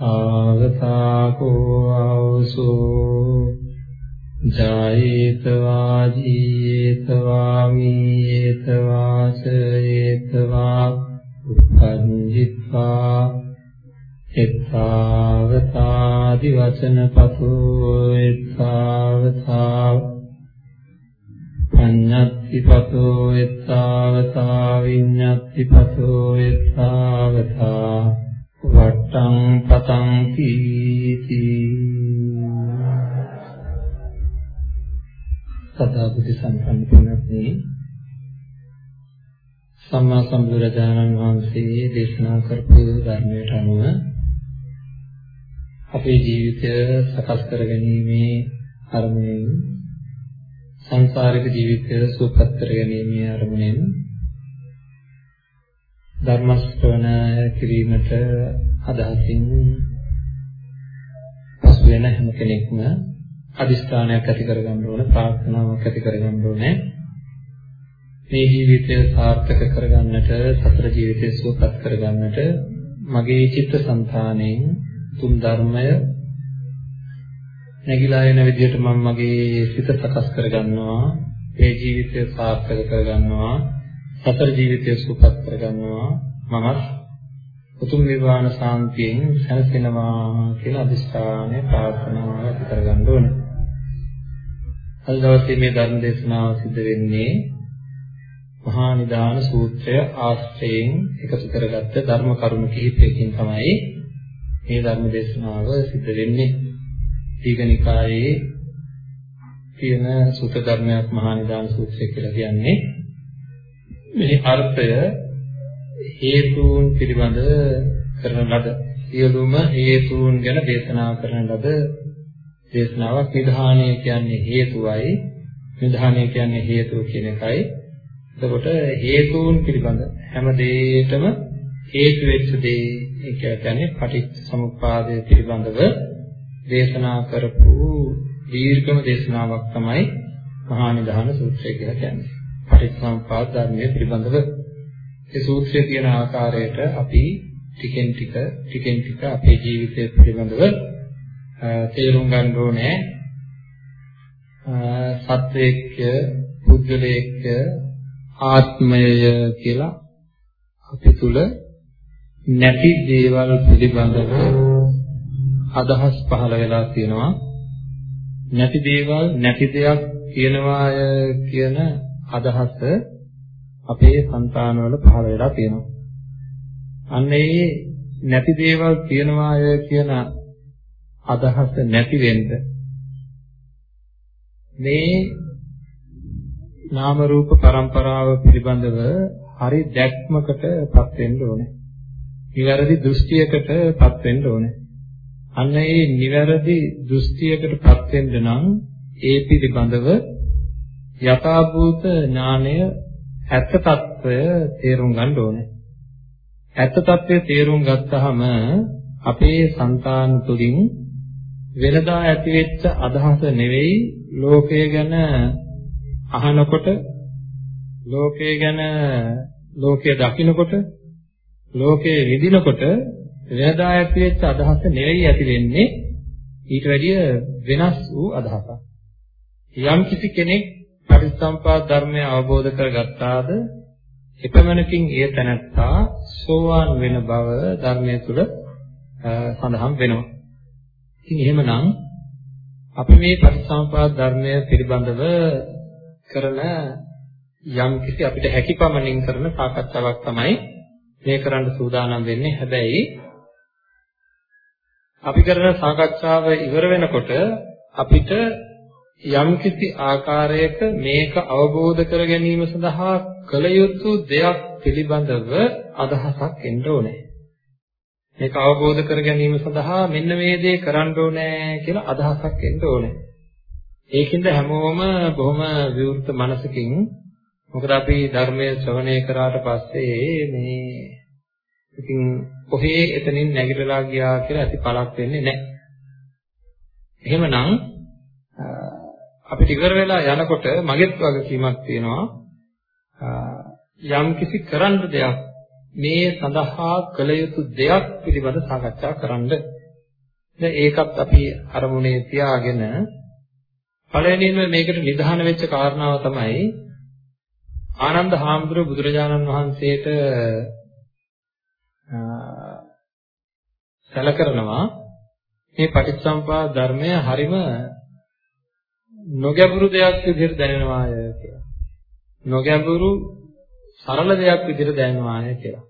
එත්තාවතාකෝ ආවසෝ ජායේතවා ජීයේතවා මීයේතවා සයේතවා උපංජිත්වා එත්තාවතාදි වචනපතෝ එත්තාවතා පඤ්ඤත්ති පතෝ එත්තාවතා විඤ්ඤත්ති පතෝ එත්තාවතා වට්ටං පතං කීති සදා බුද්ධ සම්පන්න කෙනෙක්නි සම්මා සම්බුදුරජාණන් වහන්සේ දේශනා කරපු ධර්මයට අනුව අපේ ජීවිතය සකස් කරගැනීමේ අරමුණෙන් සංසාරික ජීවිතය සුවපත් කරගැනීමේ අරමුණෙන් ධර්ම ශ්‍රවණය කිරීමට අදහසින් පසු වෙන හැම කෙනෙක්ම අදිස්ථානයක් ඇති කරගන්න ඕන ප්‍රාර්ථනාවක් ඇති කරගන්න ඕනේ. මේ ජීවිතය සාර්ථක කරගන්නට සතර ජීවිතය සුවපත් කරගන්නට මගේ චිත්තසංතාණයෙන් තුන් ධර්මය නැగిලා එන විදිහට මම මගේ සිත සකස් කරගන්නවා මේ ජීවිතය සාර්ථක කරගන්නවා. සතර ජීවිතය සුවපත් කරගන්නවා මමත් උතුම් නිර්වාණ සාන්තියෙන් සැනසෙනවා කියලා අදිස්ථානය ප්‍රාර්ථනාව ඇති කරගන්න ඕනේ. අද දවසේ මේ ධර්ම දේශනාව සිදු වෙන්නේ මහා නිදාන සූත්‍රය ආශ්‍රයෙන් එකතු කරගත්ත ධර්ම කරුණු කිහිපයකින් තමයි මේ ධර්ම දේශනාව සිදු වෙන්නේ. දීඝනිකායේ තියෙන සූත්‍ර ධර්මයක් මහා නිදාන සූත්‍රය කියලා කියන්නේ මේ අර්ථය හේතුන් පිළිබඳ කරන ලද. සියලුම හේතුන් ගැන දේශනා කරන ලද දේශනාවක් නිධානය කියන්නේ හේතුවයි. නිධානය කියන්නේ හේතුව කියන එකයි. එතකොට හේතුන් පිළිබඳ හැම දෙයකම හේතු වෙච්ච දේ ඒ කියන්නේ පටිච්ච සමුප්පාදය පිළිබඳව දේශනා කරපු දීර්ඝම දේශනාවක් තමයි මහා නිධාන සූත්‍රය කියලා කියන්නේ. පටිච්චසමුප්පාද ධර්මයේ පිළිබඳව ඒ සූත්‍රයේ තියෙන ආකාරයට අපි ටිකෙන් ටික ටිකෙන් ටික අපේ ජීවිතය පිළිබඳව තේරුම් ගන්න ඕනේ. සත්වයේක්ය පුද්ගලයේක්ය ආත්මය කියලා අපි තුල නැති දේවල් පිළිබඳව අදහස් පහළ වෙලා තියෙනවා. නැති දේවල් නැති දෙයක් කියනවාය කියන අදහස අපේ సంతානවල පහළ වෙලා තියෙනවා. අන්න ඒ නැති දේවල් තියනවාය කියන අදහස නැති වෙන්න මේ නාම රූප પરම්පරාව පිළිබඳව හරි දැක්මකටපත් වෙන්න ඕනේ. නිවැරදි දෘෂ්ටියකටපත් වෙන්න ඕනේ. අන්න ඒ නිවැරදි දෘෂ්ටියකටපත් වෙන්න නම් ඒ පිළිබඳව යථාභූත ඥානය ඇත්ත తত্ত্বය තේරුම් ගන්න ඕනේ. ඇත්ත తত্ত্বය තේරුම් ගත්තහම අපේ సంతාන තුලින් වෙනදා ඇතිවෙච්ච අදහස නෙවෙයි ලෝකය ගැන අහනකොට ලෝකය ගැන ලෝකය දකිනකොට ලෝකයේ විඳිනකොට වෙනදා ඇතිවෙච්ච අදහස නෙවෙයි ඇති වෙන්නේ ඊට වැඩිය වෙනස් වූ අදහසක්. යම් කිසි කෙනෙක් පටිච්චසම්පාද ධර්මය අවබෝධ කරගත්තාද එපමණකින් ඒ තැනත්තා සෝවාන් වෙන බව ධර්මයේ තුල සඳහන් වෙනවා. ඉතින් එහෙමනම් අපි මේ පටිච්චසම්පාද ධර්මය පිළිබඳව කරන යම් කිසි අපිට හැකියපමණින් කරන සාකච්ඡාවක් තමයි මේ කරන්න සූදානම් වෙන්නේ. හැබැයි අපි කරන සාකච්ඡාව ඉවර වෙනකොට අපිට යම්කිසි ආකාරයක මේක අවබෝධ කර ගැනීම සඳහා කළ යුතු දෙයක් පිළිබඳව අදහසක් එන්න ඕනේ. මේක අවබෝධ කර ගැනීම සඳහා මෙන්න මේ දේ කරන්න ඕනේ කියලා අදහසක් එන්න ඕනේ. ඒකින්ද හැමෝම බොහොම විවෘත මනසකින් මොකද අපි ධර්මයේ ශ්‍රවණය කරාට පස්සේ මේ ඉතින් කොහේ එතනින් නැගිටලා ගියා කියලා ඇති පළක් වෙන්නේ නැහැ. එහෙමනම් අපිට ඉවර වෙලා යනකොට මගෙත් වගකීමක් තියෙනවා යම් කිසි කරන්න දෙයක් මේ සඳහා කළ යුතු දෙයක් පිළිබඳ සාකච්ඡා කරන්න. දැන් ඒකත් අපි අරමුණේ තියාගෙන පළවෙනිම මේකට නිධාන වෙච්ච කාරණාව තමයි ආනන්ද හාමුදුරුව බුදුරජාණන් වහන්සේට සැලකරනවා මේ පටිච්චසමුපාද ධර්මය හරිම නොගැඹුරු දෙයක් විදිහට දැනෙනවාය කියලා. නොගැඹුරු සරල දෙයක් විදිහට දැනෙනවාය කියලා.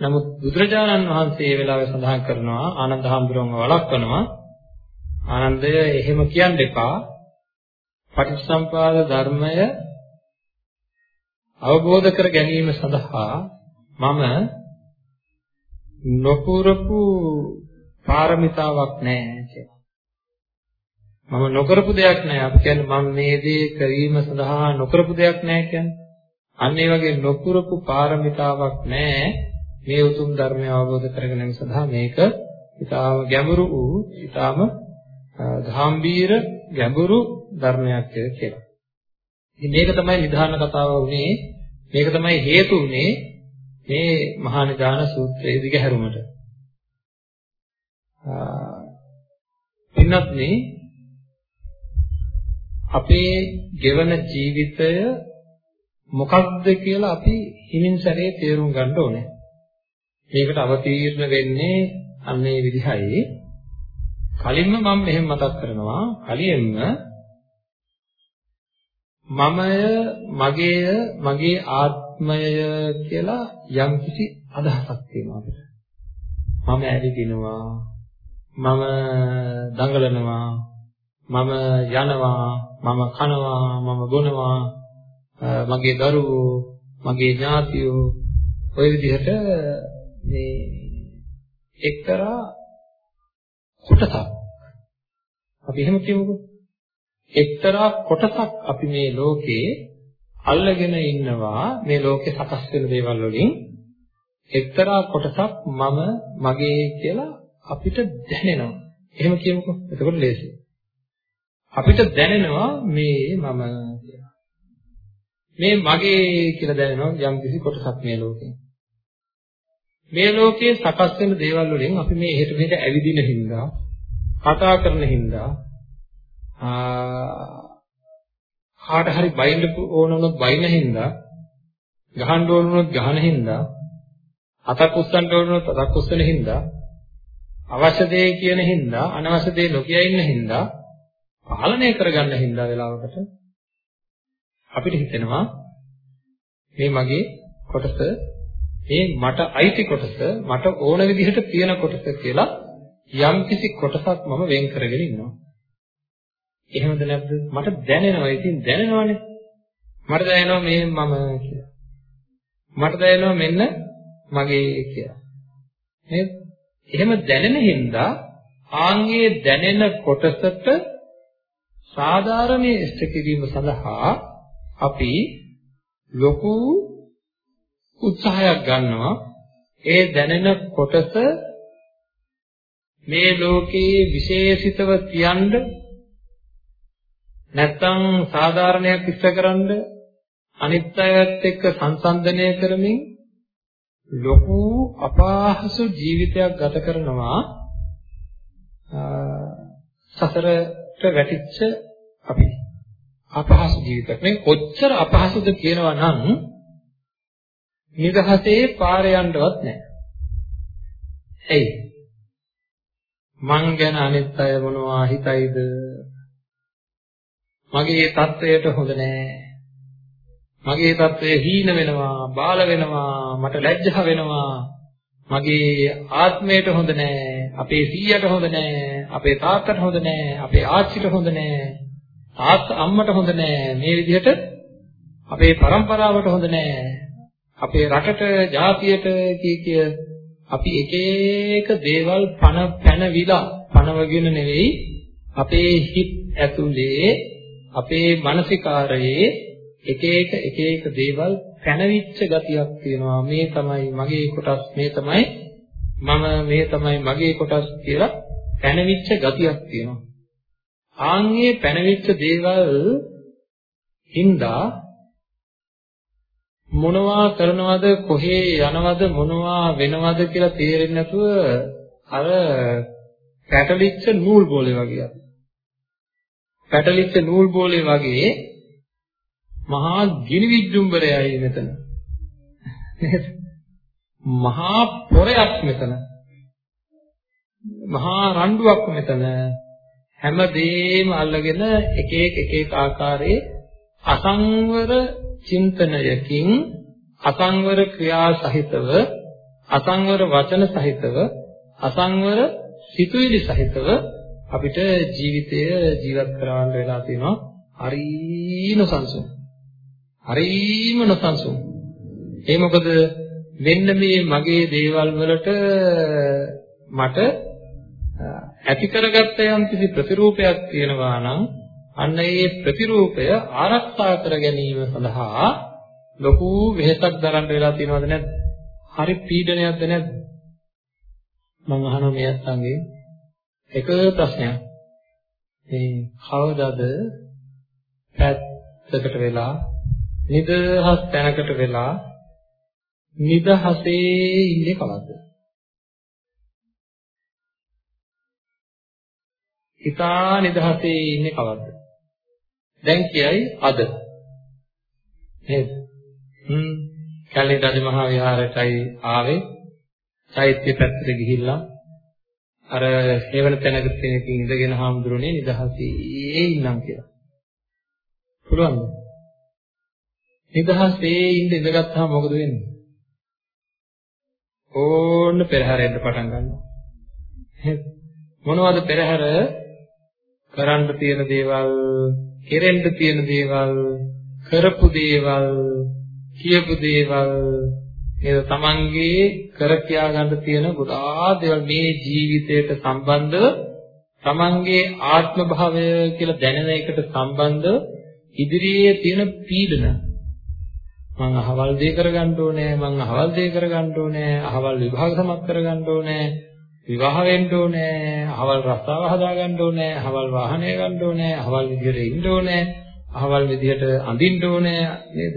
නමුත් බුදුරජාණන් වහන්සේ මේ වෙලාවේ සඳහන් කරනවා ආනන්ද හාමුදුරුවන්ව වළක්වනවා ආනන්දය එහෙම කියන්න එපා. පටිච්චසමුපාද ධර්මය අවබෝධ කර ගැනීම සඳහා මම නොපුරපු පාරමිතාවක් නැහැ කියලා. මම නොකරපු දෙයක් නැහැ. අපි කියන්නේ මම මේ දේ කිරීම සඳහා නොකරපු දෙයක් නැහැ කියන්නේ. අන්න ඒ වගේ නොපුරපු පාරමිතාවක් නැහැ. මේ උතුම් ධර්මය අවබෝධ කර ගැනීම සඳහා මේක ඊටාම ගැඹුරු වූ ඊටාම ගාම්භීර ගැඹුරු ධර්මයක් කියලා. ඉතින් මේක තමයි නිධාන කතාව උනේ මේක තමයි හේතු උනේ මේ මහා නිදාන සූත්‍රයේ දිගහැරුමට. පින්වත් මේ අපේ ගෙවන ජීවිතය මොකක්ද කියලා අපි හිමින් සැරේ තේරුම් ගන්න ඕනේ. මේකට අවතීර්ණ වෙන්නේ අන්නේ විදිහයි. කලින්ම මම මෙහෙම මතක් කරනවා කලින්ම මමය මගේය මගේ ආත්මය කියලා යම්කිසි අදහසක් තියෙනවා අපිට. මම ඇවිදිනවා මම දඟලනවා මම යනවා මම කනවා මම බොනවා මගේ දරුවෝ මගේ ඥාතියෝ ඔය විදිහට මේ එක්තරා කොටසක් අපි එහෙම කියමුකෝ එක්තරා කොටසක් අපි මේ ලෝකේ අල්ලගෙන ඉන්නවා මේ ලෝකේ සකස් වෙන දේවල් වලින් එක්තරා කොටසක් මම මගේ කියලා අපිට දැනෙනවා. එහෙම කියමුකෝ. එතකොට ලේසියි. අපිට දැනෙනවා මේ මම කියලා. මේ මගේ කියලා දැනෙනවා යම් කිසි කොටසක් මේ ලෝකේ. මේ ලෝකයේ සකස් වෙන දේවල් වලින් අපි මේ එහෙට මෙහෙට ඇවිදින හින්දා, කතා කරන හින්දා, කාට හරි බයින්න ඕන වුණොත් බයින්න හින්දා ගහන්න ඕන වුණොත් ගහන හින්දා අතක් උස්සන්න ඕන වුණොත් අතක් උස්සන හින්දා අවශ්‍ය දේ කියන හින්දා අනවශ්‍ය දේ නොකිය ඉන්න හින්දා පාලනය කරගන්න හින්දා වෙලාවකට අපිට හිතෙනවා මේ මගේ කොටස මේ මට අයිති කොටස මට ඕන විදිහට තියෙන කොටස කියලා යම්කිසි කොටසක් මම වෙන් කරගෙන ඉන්නවා එහෙමද නැද්ද? මට දැනෙනවා. ඉතින් දැනෙනවනේ. මට දැනෙනවා මේ මම කියලා. මට දැනෙනවා මෙන්න මගේ කියලා. නේද? එහෙම දැනෙන හින්දා ආන්ගේ දැනෙන කොටසට සාධාරණයේ ඉෂ්ට කිරීම සඳහා අපි ලොකු උත්සාහයක් ගන්නවා. ඒ දැනෙන කොටස මේ ලෝකයේ විශේෂිතව තියන්න නැත්තම් සාධාරණයක් ඉස්සකරනද අනිත් අයත් එක්ක සංසන්දනය කරමින් ලොකු අපහසු ජීවිතයක් ගත කරනවා. සසරට වැටිච්ච අපි අපහසු ජීවිතයක් මේ කොච්චර අපහසුද කියනවා නම් නිදහසේ පාර යන්නවත් නැහැ. එයි මං ගැන අනිත් අය මොනවා හිතයිද මගේ தත්වයට හොඳ නෑ. මගේ தත්වය හීන වෙනවා, බාල වෙනවා, මට ලැජ්ජා වෙනවා. මගේ ආත්මයට හොඳ නෑ, අපේ සීයට හොඳ නෑ, අපේ තාත්තට හොඳ නෑ, අපේ ආච්චිට හොඳ නෑ, තාත්තා අම්මට හොඳ නෑ. මේ විදිහට අපේ પરම්පරාවට හොඳ නෑ. අපේ රටට, ජාතියට කී කිය අපි එක එක දේවල් පන පැනවිලා පනවගෙන නෙවෙයි අපේ හිත ඇතුලේ අපේ මානසිකාරයේ එක එක එක එක දේවල් පැනවිච්ච ගතියක් තියෙනවා මේ තමයි මගේ කොටස් මේ තමයි මම මේ තමයි මගේ කොටස් කියලා පැනවිච්ච ගතියක් තියෙනවා. ආන්ගේ පැනවිච්ච දේවල් හින්දා මොනවා කරනවද කොහේ යනවද මොනවා වෙනවද කියලා තේරෙන්නේ නැතුව අර පැටලිච්ච නූල් බෝලේ වගේ පැටලිච්ච නූල් බෝලේ වගේ මහා ගිනි විජ්ජුම්බරයයි මෙතන. නේද? මහා පොරයක් මෙතන. මහා රණ්ඩුවක් මෙතන හැමදේම අල්ලගෙන එක එක එක එක ආකාරයේ අසංවර චින්තනයකින් අසංවර ක්‍රියා සහිතව අසංවර වචන සහිතව අසංවර සිතුවිලි සහිතව අපිට ජීවිතය ජීවත් කරවන්න වෙලා තියෙනවා. හරිම සංසුන්. හරිම නොසන්සුන්. ඒ මොකද මෙන්න මේ මගේ දේවල් වලට මට ඇති කරගත්ත යම් කිසි ප්‍රතිරූපයක් තියෙනවා නම් අන්න ඒ ප්‍රතිරූපය ආරක්ෂා කර ගැනීම සඳහා ලොකු වෙහෙසක් දරන්න වෙලා තියෙනවද නැද්ද? හරි පීඩනයක්ද නැද්ද? මම අහනවා මේ අත්ංගේ එක ප්‍රශ්නයක්. මේ කවදාද පැත්තකට වෙලා නිදහස් තැනකට වෙලා නිදහසේ ඉන්නේ කවද්ද? හිතා නිදහසේ ඉන්නේ කවද්ද? දැන් කියයි අද. නේද? හ්ම්. කැලේ රජමහා විහාරයටයි ආවේ. චෛත්‍ය පැත්තට ගිහිල්ලා අර හේවන තැනක තැනකින් ඉඳගෙන හාමුදුරනේ නිදහසේ ඉන්නම් කියලා. පුළුවන්ද? නිදහසේ ඉඳ ඉඳගත්තාම මොකද වෙන්නේ? ඕන්න පෙරහැරෙන්න පටන් ගන්නවා. මොනවද පෙරහැර? කරන්න තියෙන දේවල්, කෙරෙන්න තියෙන දේවල්, කරපු දේවල්, කියපු දේවල්, ඒ තමන්ගේ කර කියා ගන්න තියෙන ගොඩාක් දේවල් මේ ජීවිතයට සම්බන්ධව තමන්ගේ ආත්ම භාවය කියලා දැනෙන එකට සම්බන්ධව ඉදිරියේ තියෙන පීඩන. මං අහවල් දේ කරගන්න ඕනේ මං අහවල් දේ කරගන්න ඕනේ අහවල් විභාග සමත් කරගන්න ඕනේ. විවාහ වෙන්න ඕනේ අහවල් රස්තාව හදාගන්න ඕනේ අහවල් වාහනය ගන්න ඕනේ අහවල් විදියට ඉන්න ඕනේ අහවල් විදියට අඳින්න ඕනේ නේද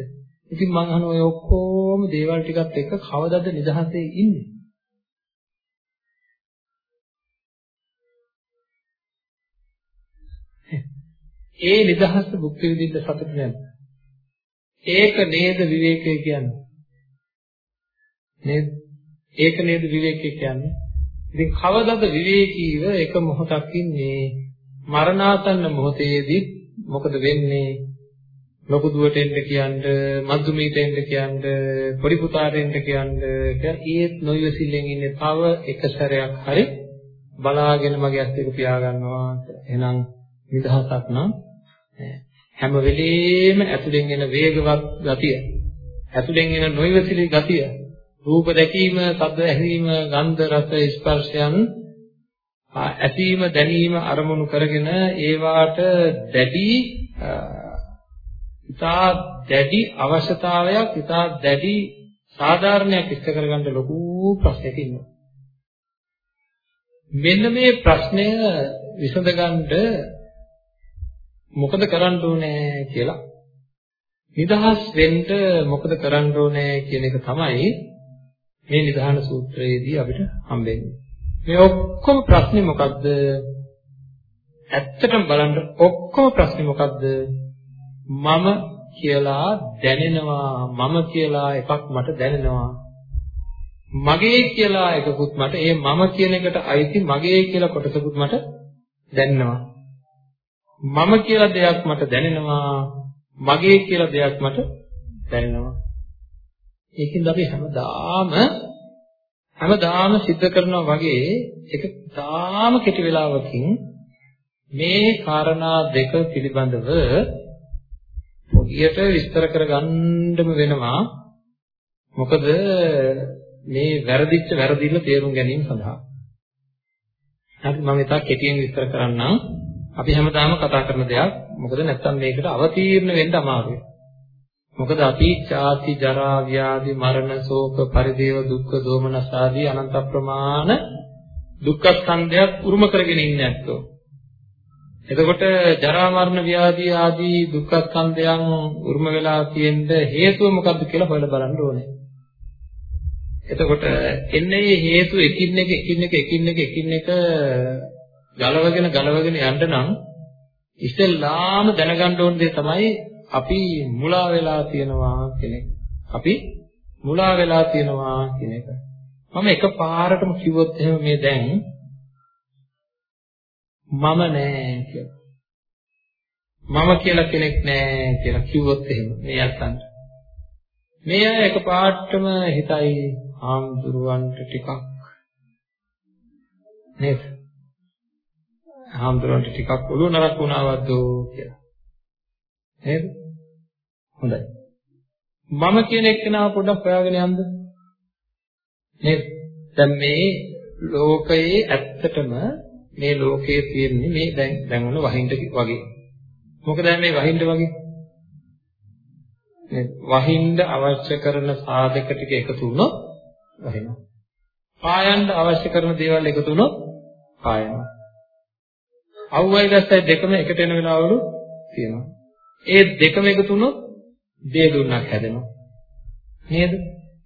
ඉතින් මං අහන ඔය ඔක්කොම දේවල් ටිකත් එක්ක කවදද නිදහසේ ඉන්නේ ඒ නිදහස භුක්ති විඳින්න සතුට නැද්ද ඒක නේද විවේකය කියන්නේ. නේද? ඒක නේද විවේකය කියන්නේ. ඉතින් කවදද විවේකීව එක මොහොතක් ඉන්නේ මරණාසන්න මොහොතේදී මොකද වෙන්නේ? ලොකු දුවට එන්න කියන්න, මද්දුමීට එන්න කියන්න, පොඩි පුතාට එන්න කියන්න, ඒත් නොයවසිල්ලෙන් ඉන්නේ තව එක සැරයක් හරි බලාගෙන මගේ ඇස් දෙක පියා ගන්නවා. එහෙනම් නිදහසක් නම් හැම වෙලෙම ඇතුලෙන් එන වේගවත් ගතිය ඇතුලෙන් එන නොයවසිලි ගතිය රූප දැකීම, ශබ්ද ඇසීම, ගන්ධ රස ස්පර්ශයන් ඇසීම දැනීම අරමුණු කරගෙන ඒවාට දැඩි ඉතා දැඩි අවශ්‍යතාවයක් ඉතා දැඩි සාධාරණයක් ඉස්ත කරගන්න ලොකු ප්‍රශ්නයක් ඉන්නවා. මෙන්න මේ ප්‍රශ්නය විසඳගන්න මොකද කරන්න ඕනේ කියලා නිදහස් වෙන්න මොකද කරන්න ඕනේ කියන එක තමයි මේ නිධාන සූත්‍රයේදී අපිට හම්බෙන්නේ. මේ ඔක්කොම ප්‍රශ්නේ මොකද්ද? ඇත්තටම බලන්න ඔක්කොම ප්‍රශ්නේ මොකද්ද? මම කියලා දැනෙනවා මම කියලා එකක් මට දැනෙනවා මගේ කියලා එකකුත් මට ඒ මම කියන එකට අයිති මගේ කියලා කොටසකුත් මට දැනෙනවා මම කියලා දෙයක් මට දැනෙනවා මගේ කියලා දෙයක් මට දැනෙනවා ඒකින්ද අපි හැමදාම හැමදාම සිද්ධ කරනවා වගේ ඒක තාම කෙටි වෙලාවකින් මේ කාරණා දෙක පිළිබඳව පොඩියට විස්තර කරගන්නම වෙනවා මොකද මේ වැරදිච්ච වැරදිල්ල තේරුම් ගැනීම සඳහා. හරි මම ඉතා කෙටියෙන් විස්තර කරන්නම්. අපි හැමදාම කතා කරන දෙයක්. මොකද නැත්තම් මේකට අවතීර්ණ වෙන්න අමාරුයි. මොකද අපි චාති ජරා ව්‍යාධි මරණ ශෝක පරිදේව දුක්ඛ දෝමනස ආදී අනන්ත ප්‍රමාණ දුක්ඛ ස්කන්ධයක් උරුම කරගෙන ඉන්නේ නැත්තෝ. එතකොට ජරා මරණ ව්‍යාධි ආදී දුක්ඛ ස්කන්ධයන් උරුම වෙලා තියෙන්න හේතුව මොකක්ද කියලා හොයලා බලන්න ඕනේ. එතකොට එන්නේ මේ හේතු එකින් එක එකින් එක එකින් එක එකින් එක ගලවගෙන ගලවගෙන යන්න නම් ඉස්සෙල්ලාම දැනගන්න ඕන දේ තමයි අපි මුලා වෙලා තියෙනවා කියන එක. අපි මුලා වෙලා තියෙනවා කියන එක. මම එකපාරටම කිව්වොත් එහෙම මේ දැන් මම නෑ කියලා. මම කියලා කෙනෙක් නෑ කියලා කිව්වොත් එහෙම මේ අත්තන්ට. මේ අය එකපාරටම හිතයි ආම්දුරවන්ට ටිකක් නේද? ආම්දුරවන්ට ටිකක් ඔළුව නරක් වුණාවද්ද කියලා. නේද? හොඳයි. මම කියන එක්කෙනා පොඩ්ඩක් හොයාගෙන යන්න. නේද? දැන් මේ ලෝකයේ ඇත්තටම මේ ලෝකයේ තියෙන්නේ මේ දැන් දැන් ඔන්න වහින්න වගේ. මොකද මේ වහින්න වගේ? මේ වහින්න අවශ්‍ය කරන සාධක ටික එකතු වුණොත් වහිනවා. පායන්න අවශ්‍ය කරන දේවල් එකතු වුණොත් පායනවා. අවුවයි දැස්සයි දෙකම එකට එන වෙලාවලු තියෙනවා. ඒ දෙකම එකතු වුණොත් දේ දුන්නක් හැදෙනවා. නේද?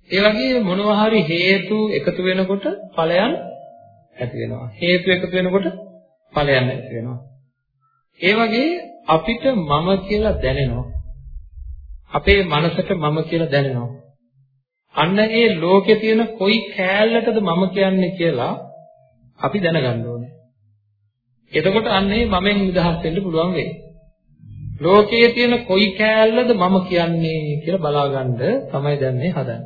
ඒ වගේ මොනවා හරි හේතු එකතු වෙනකොට ඵලයන් ඇති වෙනවා. හේතු එකතු වෙනකොට ඵලයන් ඇති වෙනවා. ඒ වගේ අපිට මම කියලා දැනෙනවා. අපේ මනසට මම කියලා දැනෙනවා. අන්න ඒ ලෝකේ තියෙන කොයි කෑල්ලටද මම කියන්නේ කියලා අපි දැනගන්න ඕනේ. එතකොට අන්න ඒ මමෙන් නිදහස් වෙන්න පුළුවන් වෙයි. ලෝකයේ තියෙන කොයි කෑල්ලද මම කියන්නේ කියලා බලාගන්න තමයි දැන් මේ හදන්නේ.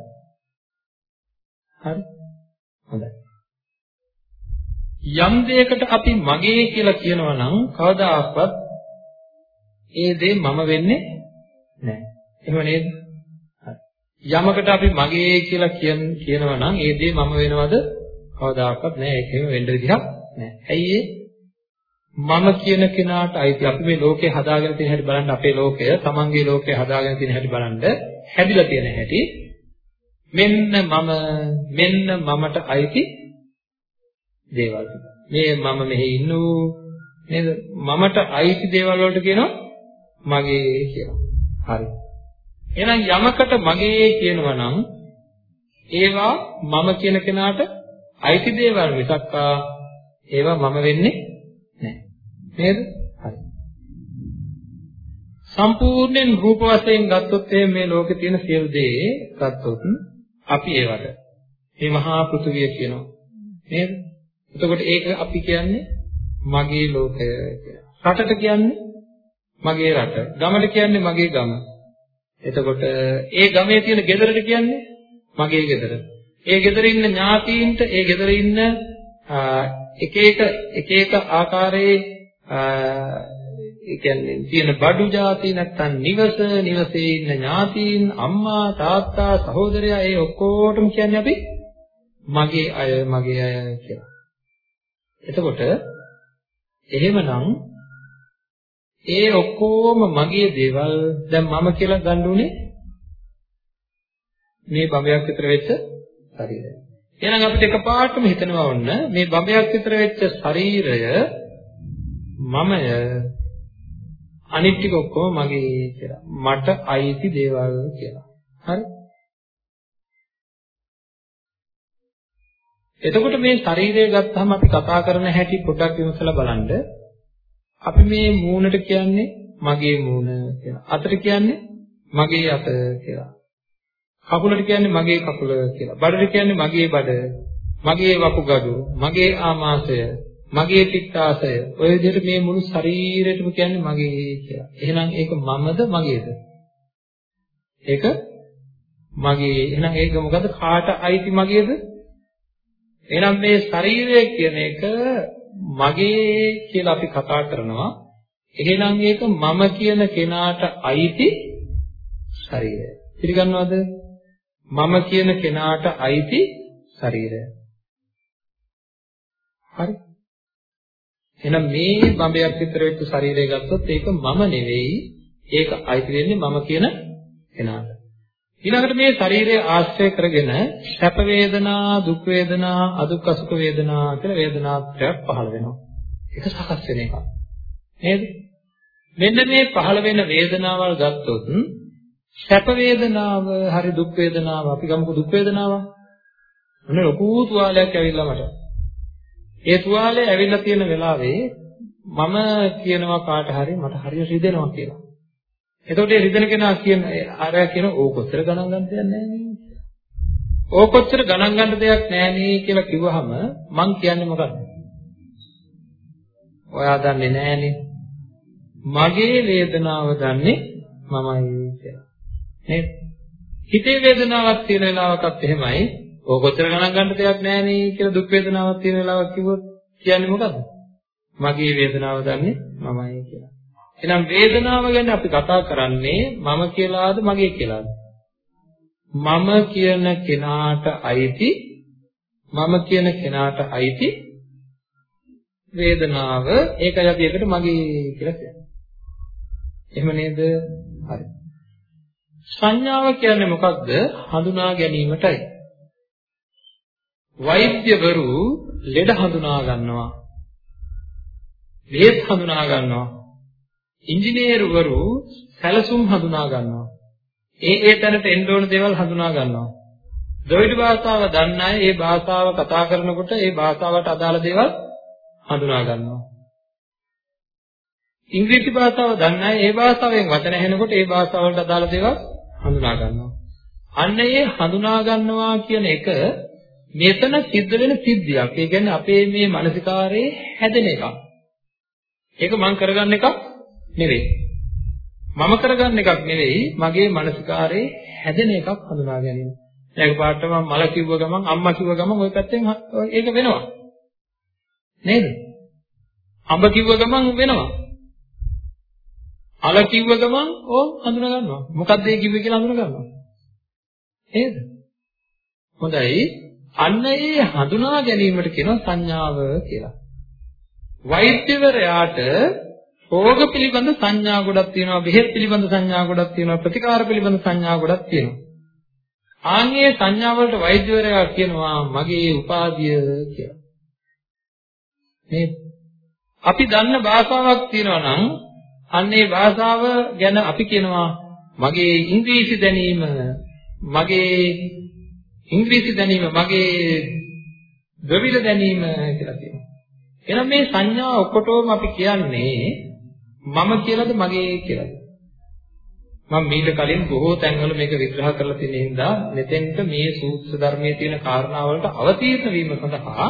හරි? හොඳයි. යම් දෙයකට අපි මගේ කියලා කියනවා නම් කවදාවත් ඒ දේ මම වෙන්නේ නැහැ. එහෙම නේද? යමකට අපි මගේ කියලා කියන කියනවා නම් ඒ දේ මම වෙනවද? කවදාකවත් නෑ. ඒක එහෙම වෙන්න විදිහක් නෑ. ඇයි මම කියන කෙනාට අයිති අපි මේ ලෝකේ හදාගෙන තියෙන හැටි බලන්න අපේ ලෝකය, තමන්ගේ ලෝකය හදාගෙන තියෙන හැටි බලන්න හැදිලා තියෙන හැටි මෙන්න මම මෙන්න මමට අයිති දේවල්. මේ මම මෙහි ඉන්නු නේද? මමට අයිති දේවල් වලට කියනවා මගේ කියලා. හරි. එහෙනම් යමකට මගේ කියනවා නම් ඒවා මම කියන කෙනාට අයිති දේවල් මිසක් ඒවා මම වෙන්නේ නැහැ. නේද? හරි. සම්පූර්ණයෙන් රූප වශයෙන් ගත්තොත් මේ ලෝකේ තියෙන සියලු දේ ගත්තොත් අපි ඒවට මේ මහා පෘථුවිය කියනවා. නේද? එතකොට ඒක අපි කියන්නේ මගේ ලෝකය කියලා. රටට කියන්නේ මගේ රට. ගමට කියන්නේ මගේ ගම. එතකොට ඒ ගමේ තියෙන ගෙදරට කියන්නේ මගේ ගෙදර. ඒ ගෙදර ඉන්න ඥාතීන්ට ඒ ගෙදර ඉන්න එක එක එක එක ආකාරයේ ඒ කියන්නේ තියෙන බඩු જાති නැත්තම් නිවස නිවසේ ඉන්න ඥාතීන් අම්මා තාත්තා සහෝදරයා ඒ ඔක්කොටම කියන්නේ අපි මගේ අය මගේ අය කියලා. එතකොට එහෙමනම් ඒ ඔක්කොම මගේ දේවල් දැන් මම කියලා ගන්න උනේ මේ බඹයක් විතර වෙච්ච ශරීරය. එහෙනම් අපිට එකපාරටම හිතනවා වොන්න මේ බඹයක් විතර වෙච්ච ශරීරය මමය අනිත් ටික ඔක්කොම මගේ කියලා. මට අයිති දේවල් කියලා. හරි? එතකොට මේ ශරීරය ගත්තාම අපි කතා කරන හැටි පොඩ්ඩක් විමසලා බලන්න. අපි මේ මූණට කියන්නේ මගේ මූණ කියලා. අතට කියන්නේ මගේ අත කියලා. කකුලට කියන්නේ මගේ කකුල කියලා. බඩට කියන්නේ මගේ බඩ. මගේ වකුගඩු, මගේ ආමාශය, මගේ පිත්තාශය. ඔය විදිහට මේ මුළු ශරීරෙටම කියන්නේ මගේ කියලා. එහෙනම් ඒක මමද මගේද? ඒක මගේ. එහෙනම් ඒක මොකද කාට අයිති මගේද? එහෙනම් මේ ශරීරය කියන එක මගේ කියලා අපි කතා කරනවා. එහෙනම් ඒක මම කියන කෙනාට අයිති ශරීරය. පිළිගන්නවද? මම කියන කෙනාට අයිති ශරීරය. හරි. එහෙනම් මේ බඹයක් විතර වෙච්ච ශරීරය ගත්තොත් ඒක මම නෙවෙයි. ඒක අයිති වෙන්නේ මම කියන කෙනාට. ඊළඟට මේ ශරීරය ආශ්‍රය කරගෙන සැප වේදනා, දුක් වේදනා, අදුක් අසුක වේදනා කියලා වේදනාත්‍රයක් පහළ වෙනවා. ඒක සකස් වෙන එකක්. නේද? මෙන්න මේ පහළ වෙන වේදනාවල් ගත්තොත් සැප වේදනාව හරි දුක් වේදනාව අපි ගමුකෝ දුක් වේදනාව. මොන ලොකු තුවාලයක් ඇවිල්ලා මට. ඒ තුවාලය ඇවිල්ලා තියෙන වෙලාවේ මම කියනවා කාට හරි මට හරියට රිදෙනවා කියලා. එතකොට ඒ රිදෙන කෙනා කියන අර කියන ඕක කොච්චර ගණන් ගන්න දෙයක් නැහැ නේ. ඕක කොච්චර ගණන් ගන්න දෙයක් නැහැ නේ කියලා කිව්වහම මං කියන්නේ මොකක්ද? ඔයා දන්නේ නැහනේ. මගේ වේදනාව දන්නේ මමයි කියලා. නේද? හිතේ වේදනාවක් තියෙන වෙලාවකත් එහෙමයි. ඕක කොච්චර ගණන් ගන්න දෙයක් නැහනේ කියලා දුක් වේදනාවක් තියෙන වෙලාවක් කිව්වොත් කියන්නේ මොකද්ද? මගේ වේදනාව දන්නේ මමයි කියලා. එහෙනම් වේදනාව ගැන අපි කතා කරන්නේ මම කියලාද මගේ කියලාද? මම කියන කෙනාට අයිති මම කියන කෙනාට අයිති වේදනාව ඒකයි අපි එකට මගේ කියලා කියන්නේ. එහෙම නේද? හරි. සංඥාව කියන්නේ මොකක්ද? හඳුනා ගැනීමටයි. වෛද්‍යවරු ලෙඩ හඳුනා ගන්නවා. බෙහෙත් හඳුනා ගන්නවා. ඉංජිනේරුවරු සැලසුම් හඳුනා ගන්නවා. ඒ ඒ තැනට එන්න ඕන දේවල් හඳුනා ගන්නවා. ද්‍රවිඩ භාෂාව දන්න අය ඒ භාෂාව කතා කරනකොට ඒ භාෂාවට අදාළ දේවල් හඳුනා ගන්නවා. ඉංග්‍රීසි භාෂාව දන්න අය ඒ භාෂාවෙන් වචන ඇහෙනකොට ඒ භාෂාවලට අදාළ දේවල් හඳුනා ගන්නවා. අන්න ඒ හඳුනා ගන්නවා කියන එක මෙතන සිද්ධ වෙන සිද්ධියක්. ඒ කියන්නේ අපේ මේ මානසිකාරයේ හැදෙන එකක්. ඒක මම කරගන්න එකක් නෙවෙයි. මම කරගන්න එකක් නෙවෙයි මගේ මානසිකාරයේ හැදෙන එකක් හඳුනා ගැනීම. ඒක පාට මම මල කිව්ව ගමන් අම්මා කිව්ව ගමන් ওই පැත්තෙන් ඒක වෙනවා. නේද? අඹ කිව්ව ගමන් වෙනවා. අල කිව්ව ගමන් ඕ හඳුනා ගන්නවා. මොකක්ද ඒ කිව්වේ කියලා හඳුනා ගන්නවා. නේද? හොඳයි. අන්න ඒ හඳුනා ගැනීමට කියනවා සංඥාව කියලා. වෛද්‍යවරයාට රෝග පිළිබඳ සංඥා ගොඩක් තියෙනවා, බෙහෙත් පිළිබඳ සංඥා ගොඩක් තියෙනවා, ප්‍රතිකාර පිළිබඳ සංඥා ගොඩක් තියෙනවා. ආන්ගේ සංඥා වලට වෛද්‍යවරයා කියනවා මගේ උපාධිය කියලා. නේද? අපි දන්න භාෂාවක් තියෙනවා නම් අන්නේ භාෂාව ගැන අපි කියනවා මගේ ඉංග්‍රීසි දැනීම මගේ ඉංග්‍රීසි දැනීම මගේ ද්‍රවිඩ දැනීම කියලා කියනවා. එහෙනම් මේ සංඥා ඔක්කොටම අපි කියන්නේ මම කියලාද මගේ කියලාද? මම මීට කලින් බොහෝ තැන්වල මේක විග්‍රහ කරලා තියෙන හින්දා මෙතෙන්ට මේ සූත්‍ර ධර්මයේ තියෙන කාරණාවලට අවතීර්ණ වීම සඳහා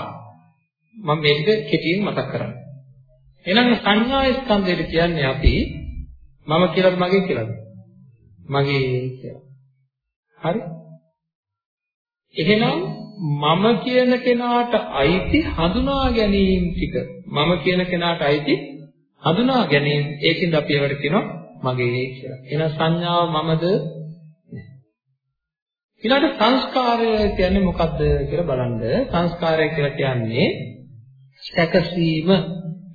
මම මේක කෙටියෙන් මතක් කරන්නේ. එහෙනම් සංඥා ස්කන්ධයට කියන්නේ අපි මම කියලාද මගේ කියලාද? මගේ කියලා. හරි? එහෙනම් මම කියන කෙනාට අයිති හඳුනා ගැනීම ටික මම කියන කෙනාට අයිති හඳුනා ගැනීම ඒකින්ද අපි ඒවට කියනවා මගේ කියලා. එහෙනම් සංඥාව මමද ඊළඟට සංස්කාරය කියන්නේ මොකක්ද කියලා බලන්න. සංස්කාරය කියලා කියන්නේ සැකසීම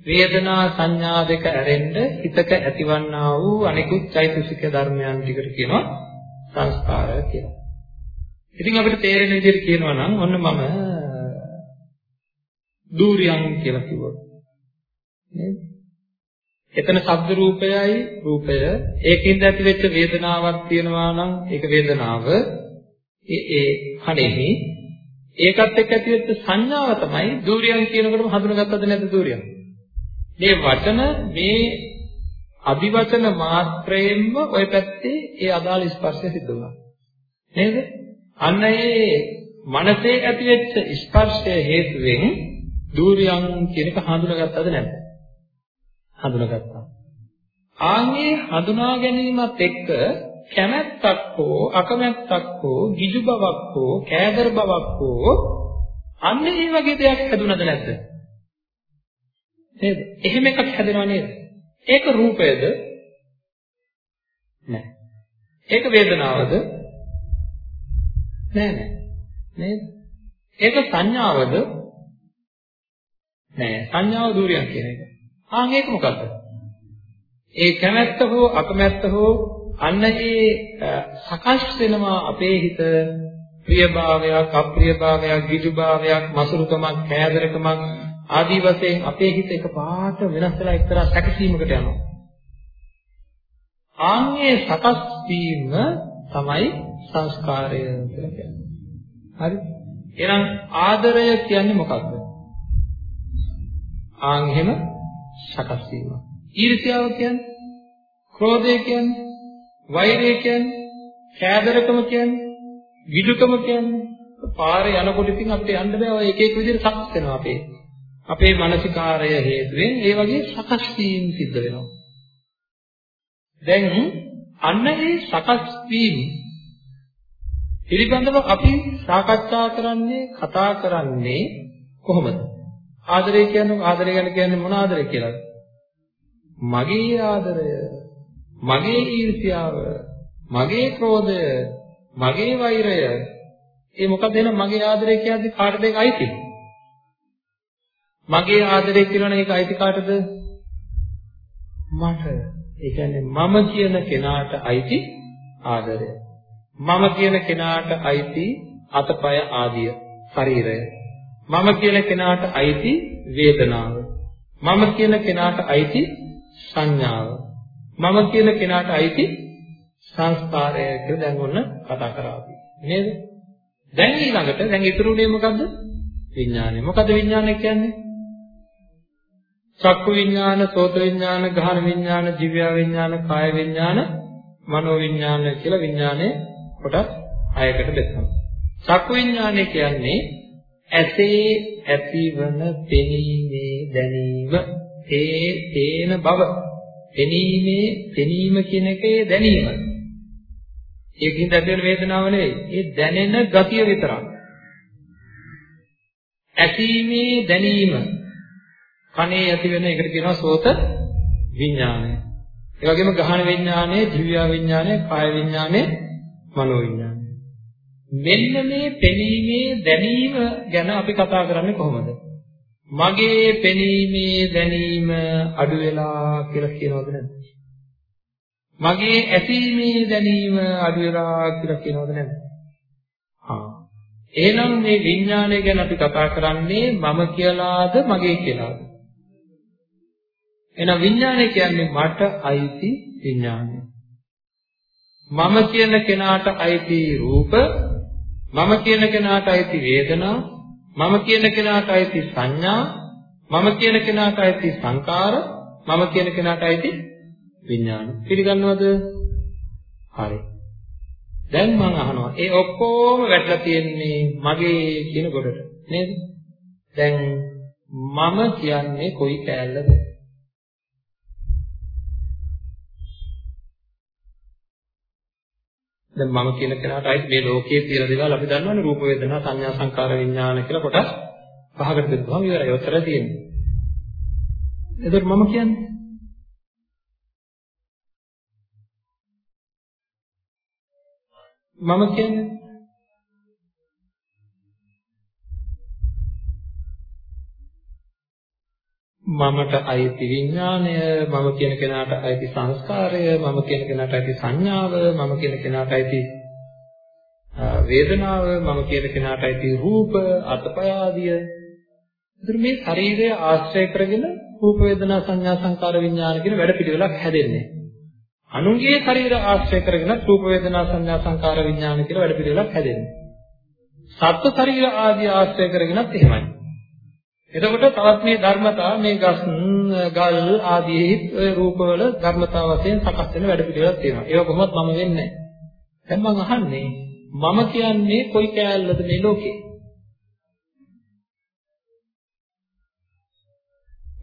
වේදනා සංඥා දෙක ඇරෙන්න හිතක ඇතිවන්නා වූ අනිකුත් චෛතසික ධර්මයන් ටිකට කියනවා සංස්කාර කියලා. ඉතින් අපිට තේරෙන විදිහට කියනවා නම් ඔන්න මම දූරියන් කියලා කිව්වොත් නේද? එතන ශබ්ද රූපයයි රූපය ඒකින්ද ඇති වෙච්ච වේදනාවක් තියෙනවා නම් ඒක වේදනාව ඒ ඒ කණෙහි ඒකත් එක්ක ඇති වෙච්ච සංඥාව තමයි දූරියන් කියනකොටම හඳුනගත්තද නැද්ද දූරියන්? මේ වචන මේ අභිවචන මාත්‍රයෙන්ම ওই පැත්තේ ඒ අදාළ ස්පර්ශය සිද්ධ වුණා. නේද? අන්න ඒ මනසේ ඇති වෙච්ච ස්පර්ශය හේතුවෙන් දූරියන් කියන එක හඳුනාගත්තද නැද්ද? හඳුනාගත්තා. ආන්ගේ හඳුනා ගැනීමත් එක්ක කැමැත්තක් හෝ අකමැත්තක් හෝ ගිජු බවක් හෝ කෑදර බවක් හෝ අන්න ඒ වගේ දෙයක් හැදුනද නැද්ද? නේද? එහෙම එකක් හැදෙනව නේද? ඒක රූපයද? නැහැ. ඒක වේදනාවද? නෑ නෑ. නේද? ඒක සංඥාවද? නෑ. සංඥාව දුරියක් කියන එක. ආන් ඒක මොකද්ද? ඒ කැමැත්ත හෝ අකමැත්ත හෝ අන්න ඒ සකස් වෙනවා අපේ හිත ප්‍රියභාවයක් අප්‍රියභාවයක් ගිජුභාවයක් මසුරුකමක් කෑදරකමක් ආදී වශයෙන් අපේ හිත එකපාරට වෙනස් වෙලා එක්තරා සැකසීමකට යනවා. ආන්ගේ සකස් වීම තමයි සංස්කාරය කියලා කියන්නේ. හරි? එහෙනම් ආදරය කියන්නේ මොකක්ද? ආන් එහෙම සකස් වීම. ඊර්ෂ්‍යාව කියන්නේ ක්‍රෝධය කියන්නේ වෛරය කියන්නේ කෑදරකම කියන්නේ විදුකම කියන්නේ පාරේ යනකොට ඉතින් අපිට යන්න බෑ ඔය එක එක විදිහට සකස් වෙනවා අපේ අපේ මානසිකාරය හේතුවෙන් ඒ වගේ සකස් වීම සිද්ධ වෙනවා දැන් අන්න ඒ සකස් වීම පිළිබඳව අපි සාකච්ඡා කරන්නේ කතා කරන්නේ කොහොමද ආදරය කියන්නේ ආදරය ගැන කියන්නේ මොන ආදරය කියලාද මගේ ආදරය මගේ ඊර්ෂ්‍යාව මගේ ක්‍රෝධය මගේ වෛරය ඒ මොකද එන මගේ ආදරය කියන්නේ කාටද ඒක අයිති? මගේ ආදරය කියනවනේ ඒක අයිති කාටද? මට. ඒ කියන්නේ මම කියන කෙනාට අයිති ආදරය. මම කියන කෙනාට අයිති අතපය ආදිය ශරීරය. මම කියන කෙනාට අයිති වේදනාව. මම කියන කෙනාට අයිති සංඥාව. මම කියන කෙනාට අයිති සංස්කාරය කියලා දැන් ඔන්න කතා කරා අපි. නේද? දැන් ඊළඟට දැන් ඉතුරුනේ මොකද්ද? විඥානය. මොකද විඥානය කියන්නේ? චක්කු විඥාන, සෝත විඥාන, ගහන විඥාන, දිව්‍ය විඥාන, කාය විඥාන, මනෝ විඥාන කියලා විඥානයේ කොටස් හයකට බෙදනවා. චක්කු විඥානය කියන්නේ ඇසේ ඇතිවන පෙනීමේ දැනීම, ඒ තේන බව, පෙනීමේ පෙනීම කියන එකේ දැනීම. ඒකින් දැනෙන වේදනාව නෙවෙයි. ඒ දැනෙන ගතිය විතරක්. ඇසීමේ දැනීම කනේ ඇති වෙන එකට කියනවා සෝත විඥානය. ඒ වගේම ගහන විඥානය, දිව්‍ය විඥානය, කාය විඥානය, මනෝ විඥානය. මෙන්න මේ පෙනීමේ දැනීම ගැන අපි කතා කරන්නේ කොහොමද? මගේ පෙනීමේ දැනීම අඩු වෙලා කියලා කියනවද නැද්ද? මගේ ඇසීමේ දැනීම අඩු වෙලා කියලා කියනවද නැද්ද? ආ. එහෙනම් මේ විඥානය ගැන අපි කතා කරන්නේ මම කියලාද මගේ කියලාද? එහෙනම් විඥානය කියන්නේ මට අයිති විඥානය. මම කියන කෙනාට අයිති රූප, මම කියන කෙනාට අයිති වේදනා, මම කියන කෙනාට අයිති සංඥා, මම කියන කෙනාට අයිති සංකාර, මම කියන කෙනාට අයිති විඥාන පිළිගන්නවද? හරි. දැන් මම අහනවා ඒ ඔක්කොම වැටලා තියෙන්නේ මගේ කියන කොටට නේද? දැන් මම කියන්නේ කොයි කෑල්ලද? දැන් මම කියන කෙනාට අයිති මේ ලෝකයේ තියෙන දේවල් අපි දන්නවනේ රූප වේදනා සංඥා සංකාර විඥාන කියලා කොටස් පහකට බෙදුවාම ඉවරයි. ඔතන තියෙන්නේ. එතකොට මම කියන්නේ මම කියන්නේ මමට අයිති විඥාණය මම කියන කෙනාට අයිති සංස්කාරය මම කියන කෙනාට අයිති සංඥාව මම කියන කෙනාට අයිති වේදනාව මම කියන කෙනාට අයිති රූප අතපය ආදිය ඉතින් මේ ශරීරය ආශ්‍රය කරගෙන රූප වේදනා සංඥා සංකාර විඥාන කියන වැඩ පිළිවෙලක් හැදෙන්නේ අනුන්ගේ ශරීර ආශ්‍රය කරගෙන රූප වේදනා සංඥා සංකාර විඥාන කියලා වැඩ පිළිවෙලක් හැදෙන්නේ. සත්ත්ව ශරීර ආදී ආශ්‍රය කරගෙනත් එහෙමයි. එතකොට තවත් මේ ධර්මතා මේ ගස් ගල් ආදී ඔය රූපවල ධර්මතා වශයෙන් සකස් වෙන වැඩ පිළිවෙලක් තියෙනවා. ඒක කොහොමවත් මම වෙන්නේ නැහැ. දැන් මම අහන්නේ මම කියන්නේ කොයි කෑල්ලද මේ ලෝකේ?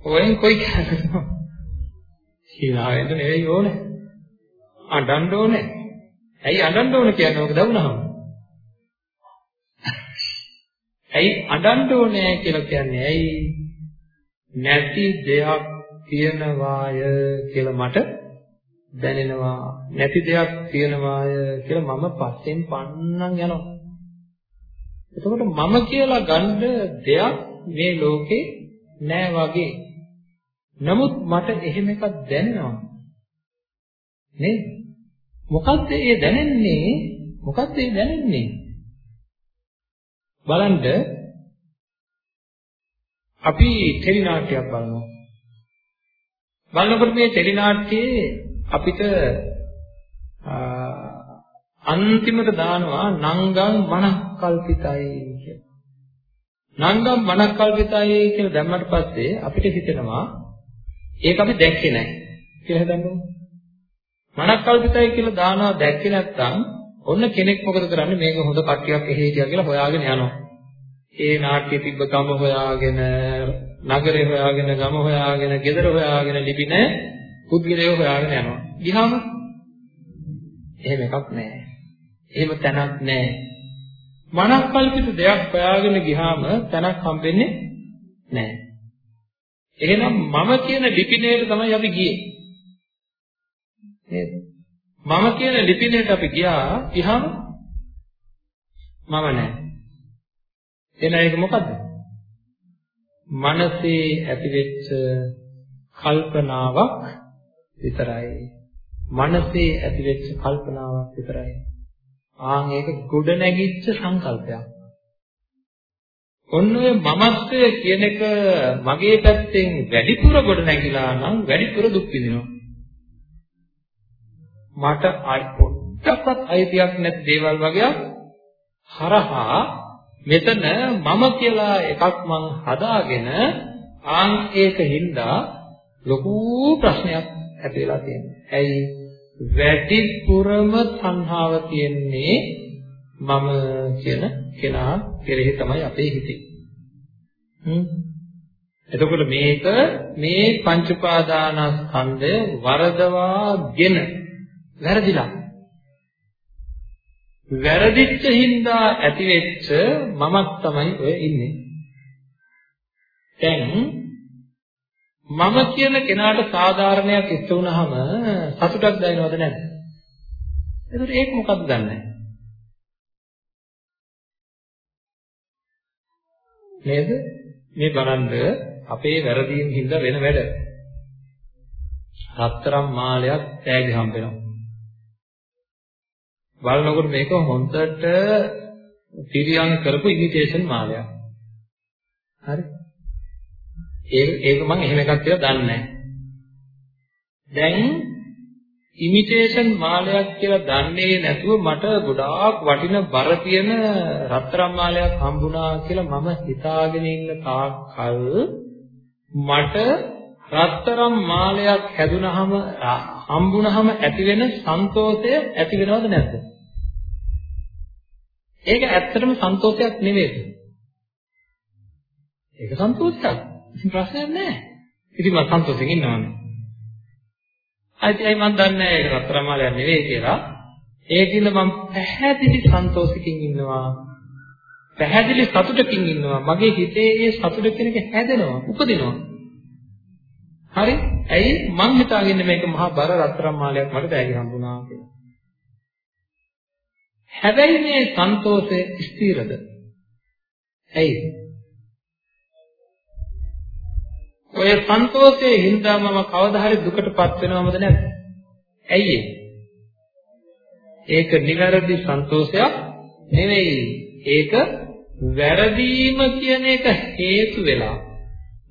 ඔයෙන් කොයි කෑල්ලද? හීනාවෙන්ද නෙවෙයි ඕනේ. අඬන්න ඕනේ. ඇයි අඬන්න ඕනේ කියන්නේ ඔක දවුනහම? ඇයි අඬන්න ඕනේ කියලා කියන්නේ ඇයි නැති දෙයක් තියනවාය කියලා මට දැනෙනවා නැති දෙයක් තියනවාය කියලා මම පස්සෙන් පන්නන් යනවා එතකොට මම කියලා ගන්න දෙයක් මේ ලෝකේ නෑ වගේ. නමුත් මට එහෙම එකක් දැනෙනවා. නේද? මොකද්ද ඒ දැනෙන්නේ? මොකද්ද ඒ දැනෙන්නේ? බලන්න අපි ටෙලි නාට්‍යයක් බලනවා. බලනකොට මේ ටෙලි නාට්‍යයේ අපිට අන්තිමට දානවා නංගම් මනක්කල්පිතයි කියලා. නංගම් මනක්කල්පිතයි කියලා දැම්මට පස්සේ අපිට හිතෙනවා ඒක අපි දැක්කේ නැහැ කියලා හිතන්නකෝ. මනක්කල්පිතයි කියලා දානවා දැක්කේ නැත්නම් ඔන්න කෙනෙක් මොකද කරන්නේ මේක හොඳ කට්ටියක් එහෙ හිටියා කියලා හොයාගෙන යනවා. ඒ නාට්‍ය තිබ්බ ගම හොයාගෙන නගරේ හොයාගෙන ගම හොයාගෙන ගෙදර හොයාගෙන ලිපින පුද්ගලයෝ හොයාගෙන යනවා. ගියාම එහෙම එකක් නැහැ. එහෙම තැනක් නැහැ. මනක්කල්පිත දෙයක් හොයාගෙන ගියාම තැනක් හම්බෙන්නේ නැහැ. එහෙනම් මම කියන ලිපිනයට තමයි අපි ගියේ. නේද? මම කියන ලිපිනයට අපි ගියා ගියාම මම නැහැ. එහෙනම් ඒක මොකද්ද? මනසේ ඇතිවෙච්ච කල්පනාවක් විතරයි. මනසේ ඇතිවෙච්ච කල්පනාවක් විතරයි. ආන් ඒක ගොඩ නැගිච්ච සංකල්පයක්. ඔන්න ඔය මමත්වය කියන එක මගේ පැත්තෙන් වැඩිපුර ගොඩ නැගිලා නම් වැඩිපුර දුක් විඳිනවා. මට පොඩ්ඩක්වත් අයිතියක් නැති දේවල් වගේ හරහා මෙතන මම කියලා එකක් මං හදාගෙන ආන් ඒකින්ද ලොකු ප්‍රශ්නයක් ඇති වෙලා තියෙනවා. ඇයි වැඩිපුරම සංහාව තියෙන්නේ මම කියන කෙනා කෙරෙහි තමයි අපේ හිතේ. හ්ම්. එතකොට මේක මේ පංච උපාදානස්කන්ධය වරදවාගෙන වැරදිලා. වැරදිච්ච හින්දා ඇතිවෙච්ච මමක් තමයි ඔය ඉන්නේ. දැන් මම කියන කෙනාට සාධාරණයක් ඉස්ත වුනහම සතුටක් දැනෙනවද නැද්ද? එතකොට ඒක මොකක්ද දන්නේ නේද? මේ බලන්න අපේ වැරදීම් හින්දා වෙන වැඩ. රත්තරම් මාලයක් තෑගි හම්බ වෙනවා. බලනකොට මේක හොඳට පිරියම් කරපු ඉමිටේෂන් මාලයක්. හරි? ඒක ඒක මම එහෙම එකක් කියලා දන්නේ නැහැ. දැන් ඉමිටේෂන් මාලයක් කියලා දන්නේ නැතුව මට ගොඩාක් වටින බර තියෙන රත්තරන් මාලයක් හම්බුණා කියලා මම හිතාගෙන ඉන්න තාක්කල් මට රත්තරන් මාලයක් හැදුනහම හම්බුනහම ඇති වෙන සන්තෝෂය ඇති වෙනවද නැද්ද? ඒක ඇත්තටම සන්තෝෂයක් නෙවෙයි. ඒක සන්තෝෂයක්. ඉතින් ප්‍රශ්නයක් නැහැ. ඉතින් මම සන්තෝෂෙන් ඉන්නවනේ. අයිතියි මම දන්නේ ඒක රත්තරන් මාලයක් නෙවෙයි කියලා. ඒකින්ද මම පැහැදිලි සන්තෝෂකින් ඉන්නවා. පැහැදිලි සතුටකින් ඉන්නවා. මගේ හිතේ ඒ සතුට කියන එක හැදෙනවා, උපදිනවා. හරි? ඇයි මං හිතාගෙන මේක මහා බර රත්තරන් මාලයක් මට බෑගි හම්බුණා කියලා. හැබැයි මේ සන්තෝෂය ස්ථිරද? ඇයි? ඔය සන්තෝෂයේ හින්දා මම කවදා හරි දුකටපත් වෙනවමද නැද්ද? ඇයි ඒක නිවැරදි සන්තෝෂයක් නෙවෙයි. ඒක වැරදීම කියන එක හේතු වෙලා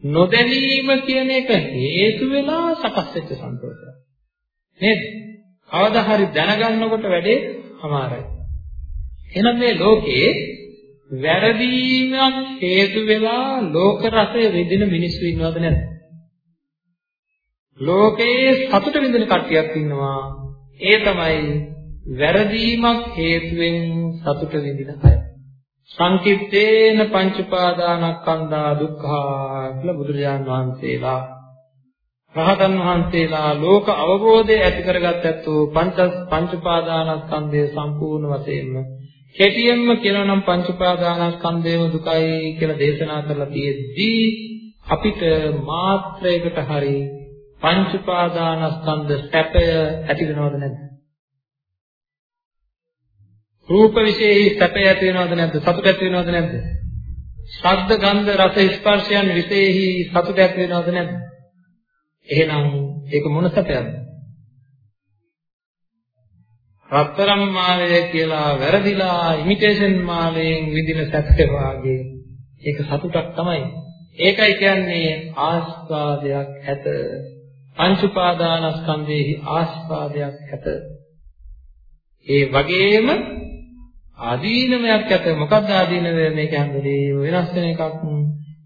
නොදැනීම කියන එක හේතු වෙලා සකස් වෙච්ච සන්තෝෂයක්. නේද? කවදා හරි දැනගන්නකොට වැඩේ අමාරුයි. එහෙනම් මේ ලෝකේ වැරදීමක් හේතු වෙලා ලෝක රසය විඳින මිනිස්සු ඉන්නවද නැද්ද? ලෝකයේ සතුට විඳින කට්ටියක් ඉන්නවා. ඒ තමයි වැරදීමක් හේතුවෙන් සතුට විඳින අය. සංකිට්ඨේන පංච උපාදානස්කන්ධා දුක්ඛා කියලා බුදුරජාන් වහන්සේලා රහතන් වහන්සේලා ලෝක අවබෝධය ඇති කරගත්තැත්තෝ පංච පංච උපාදානස්කන්ධය සම්පූර්ණ වශයෙන්ම කෙටියෙන්ම කියනවා නම් පංච උපාදානස්කන්ධයම දුකයි කියලා දේශනා කරලා තියෙද්දී අපිට මාත්‍රයකට හරි පංච උපාදානස්කන්ධ සැපය ඇති වෙනවද නැද්ද? රූප විශේෂයි සැපය ඇති වෙනවද නැද්ද? සතුට ඇති වෙනවද නැද්ද? ශබ්ද ගන්ධ රස ස්පර්ශයන් විශේෂයි සතුට ඇති වෙනවද නැද්ද? එහෙනම් ඒක මොන සැපයක්ද? රත්තරන් මාලය කියලා වැරදිලා ඉමිටේෂන් මාලයෙන් විඳින සැපේ වාගේ ඒක සතුටක් තමයි. ඒකයි කියන්නේ ආස්වාදයක් ඇත. පංච උපාදානස්කන්ධයේ ආස්වාදයක් ඇත. ඒ වගේම ආදීනමයක් ඇත. මොකක්ද ආදීනව මේක හැමදේම වෙනස් වෙන එකක්.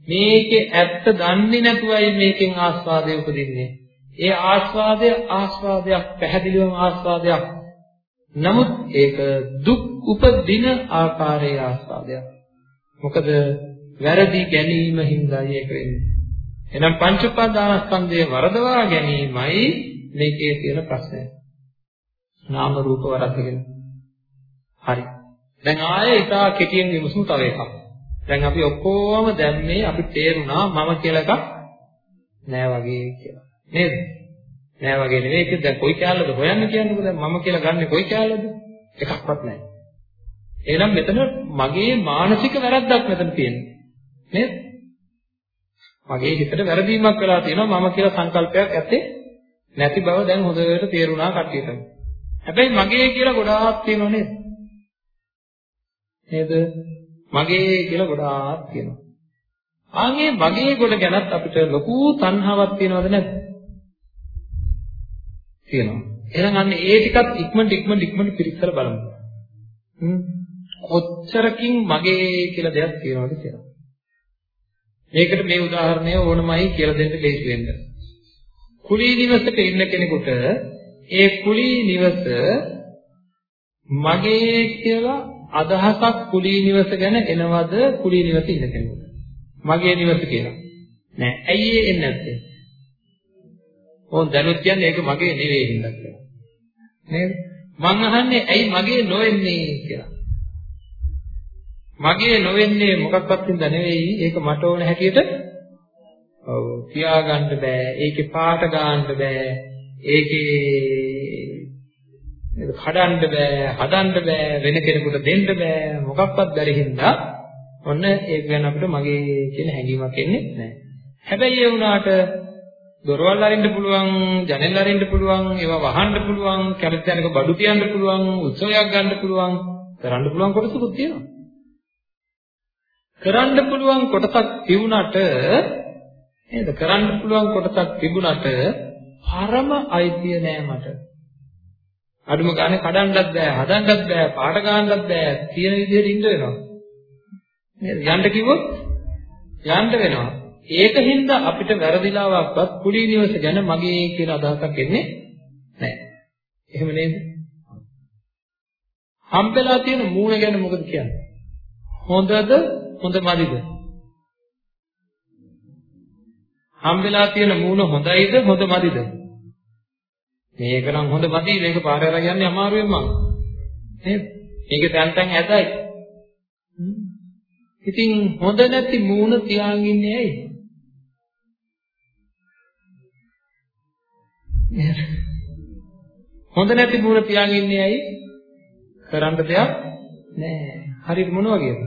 මේකේ ඇත්ත දන්නේ නැතුවයි මේකෙන් ආස්වාදය උපදින්නේ. ඒ ආස්වාදය ආස්වාදයක් පැහැදිලිවම ආස්වාදයක්. නමුත් ඒක දුක් උපදින ආකාරයේ ආස්වාදයක්. මොකද වැරදි ගැනීම හින්දායි ඒක වෙන්නේ. එහෙනම් පංච උපාදානස්කන්ධයේ වරදවා ගැනීමයි මේකේ තියෙන ප්‍රශ්නය. නාම රූප වරද්දගෙන. හරි. දැන් ආයේ ඉතා කෙටියෙන් විමසමු තව එකක්. දැන් අපි ඔක්කොම දැම්මේ අපි තේරුණා මම කියලා එකක් නෑ වගේ කියලා. නේද? නෑ වගේ නෙවෙයි ඒක දැන් කොයි කැලලද හොයන්න කියන්නකෝ දැන් මම කියලා ගන්නෙ කොයි කැලලද? එකක්වත් නෑ. එහෙනම් මෙතන මගේ මානසික වැරද්දක් මෙතන තියෙන්නේ. නේද? මගේ හිතට වැරදීමක් වෙලා තියෙනවා මම කියලා සංකල්පයක් ඇත්තේ නැති බව දැන් හොඳට තේරුණා කට්ටියටම. හැබැයි මගේ කියලා ගොඩාක් තියෙනව නේද? නේද? මගේ කියලා ගොඩාක් තියෙනවා. ආන්ගේ මගේ ගොඩ ගැනත් අපිට ලොකු තණ්හාවක් තියෙනවද නැද්ද? තියෙනවා. එහෙනම් අන්න ඒ ටිකත් ඉක්මනට ඉක්මනට ඉක්මනට පිරික්සලා බලමු. හ්ම් කොච්චරකින් මගේ කියලා දෙයක් තියෙනවද කියලා. මේකට මේ උදාහරණය ඕනමයි කියලා දෙන්න ලේසි වෙන්න. කුලී නිවසක ඉන්න කෙනෙකුට ඒ කුලී නිවස මගේ කියලා අදහසක් කුලී නිවස ගැන එනවද කුලී නිවස ඉන්න කෙනෙකුට? මගේ නිවස කියලා. නෑ. ඇයි ඒ එන්නේ නැත්තේ? ඕන් දැනුත් කියන්නේ ඒක මගේ නෙවෙයි හින්දා කියලා. නේද? මං අහන්නේ ඇයි මගේ නොවෙන්නේ කියලා. මගේ නොවෙන්නේ මොකක්වත් හින්දා නෙවෙයි ඒක මට ඕන හැටියට ඔව් තියාගන්න බෑ ඒකේ පාට ගන්න බෑ ඒකේ කඩන්න බෑ හදන්න බෑ වෙන කෙනෙකුට දෙන්න බෑ මොකක්වත් බැරි හින්දා ඔන්න ඒක ගැන අපිට මගේ කියන හැඟීමක් එන්නේ නැහැ හැබැයි ඒ වුණාට දොරවල් අරින්න පුළුවන් ජනෙල් අරින්න පුළුවන් ඒවා වහන්න පුළුවන් කැමති තැනක බඩු තියන්න පුළුවන් උත්සවයක් ගන්න පුළුවන් කරන්න පුළුවන් කොටසකුත් තියෙනවා කරන්න පුළුවන් කොටසක් තිබුණට නේද? කරන්න පුළුවන් කොටසක් තිබුණට පරම අයිතිය නෑ මට. අඩුම ගානේ කඩන්නත් බෑ, හදන්නත් බෑ, පාට ගන්නත් බෑ. තියෙන විදිහට ඉන්න වෙනවා. නේද? යන්න කිව්වොත් යන්න වෙනවා. ඒකින්ද අපිට වැරදිලාවක්වත් කුලී නිවස ගැන මගේ කියන අදහසක් එන්නේ නැහැ. එහෙම නේද? හම්බෙලා තියෙන මූණ ගැන මොකද කියන්නේ? හොඳද හොඳ මදිද? හම්බෙලා තියෙන මූණ හොඳයිද හොඳ මදිද? මේක නම් හොඳ මදි මේක පාරේ අරන් යන්නේ අමාරුවෙන් මං. නේද? මේක තැන් තැන් ඇතයි. ඉතින් හොඳ නැති මූණ තියාගෙන ඉන්නේ ඇයි? හොඳ නැති මූණ තියාගෙන ඉන්නේ ඇයි? කරන්න දෙයක් නැහැ. හරියට මොන වගේද?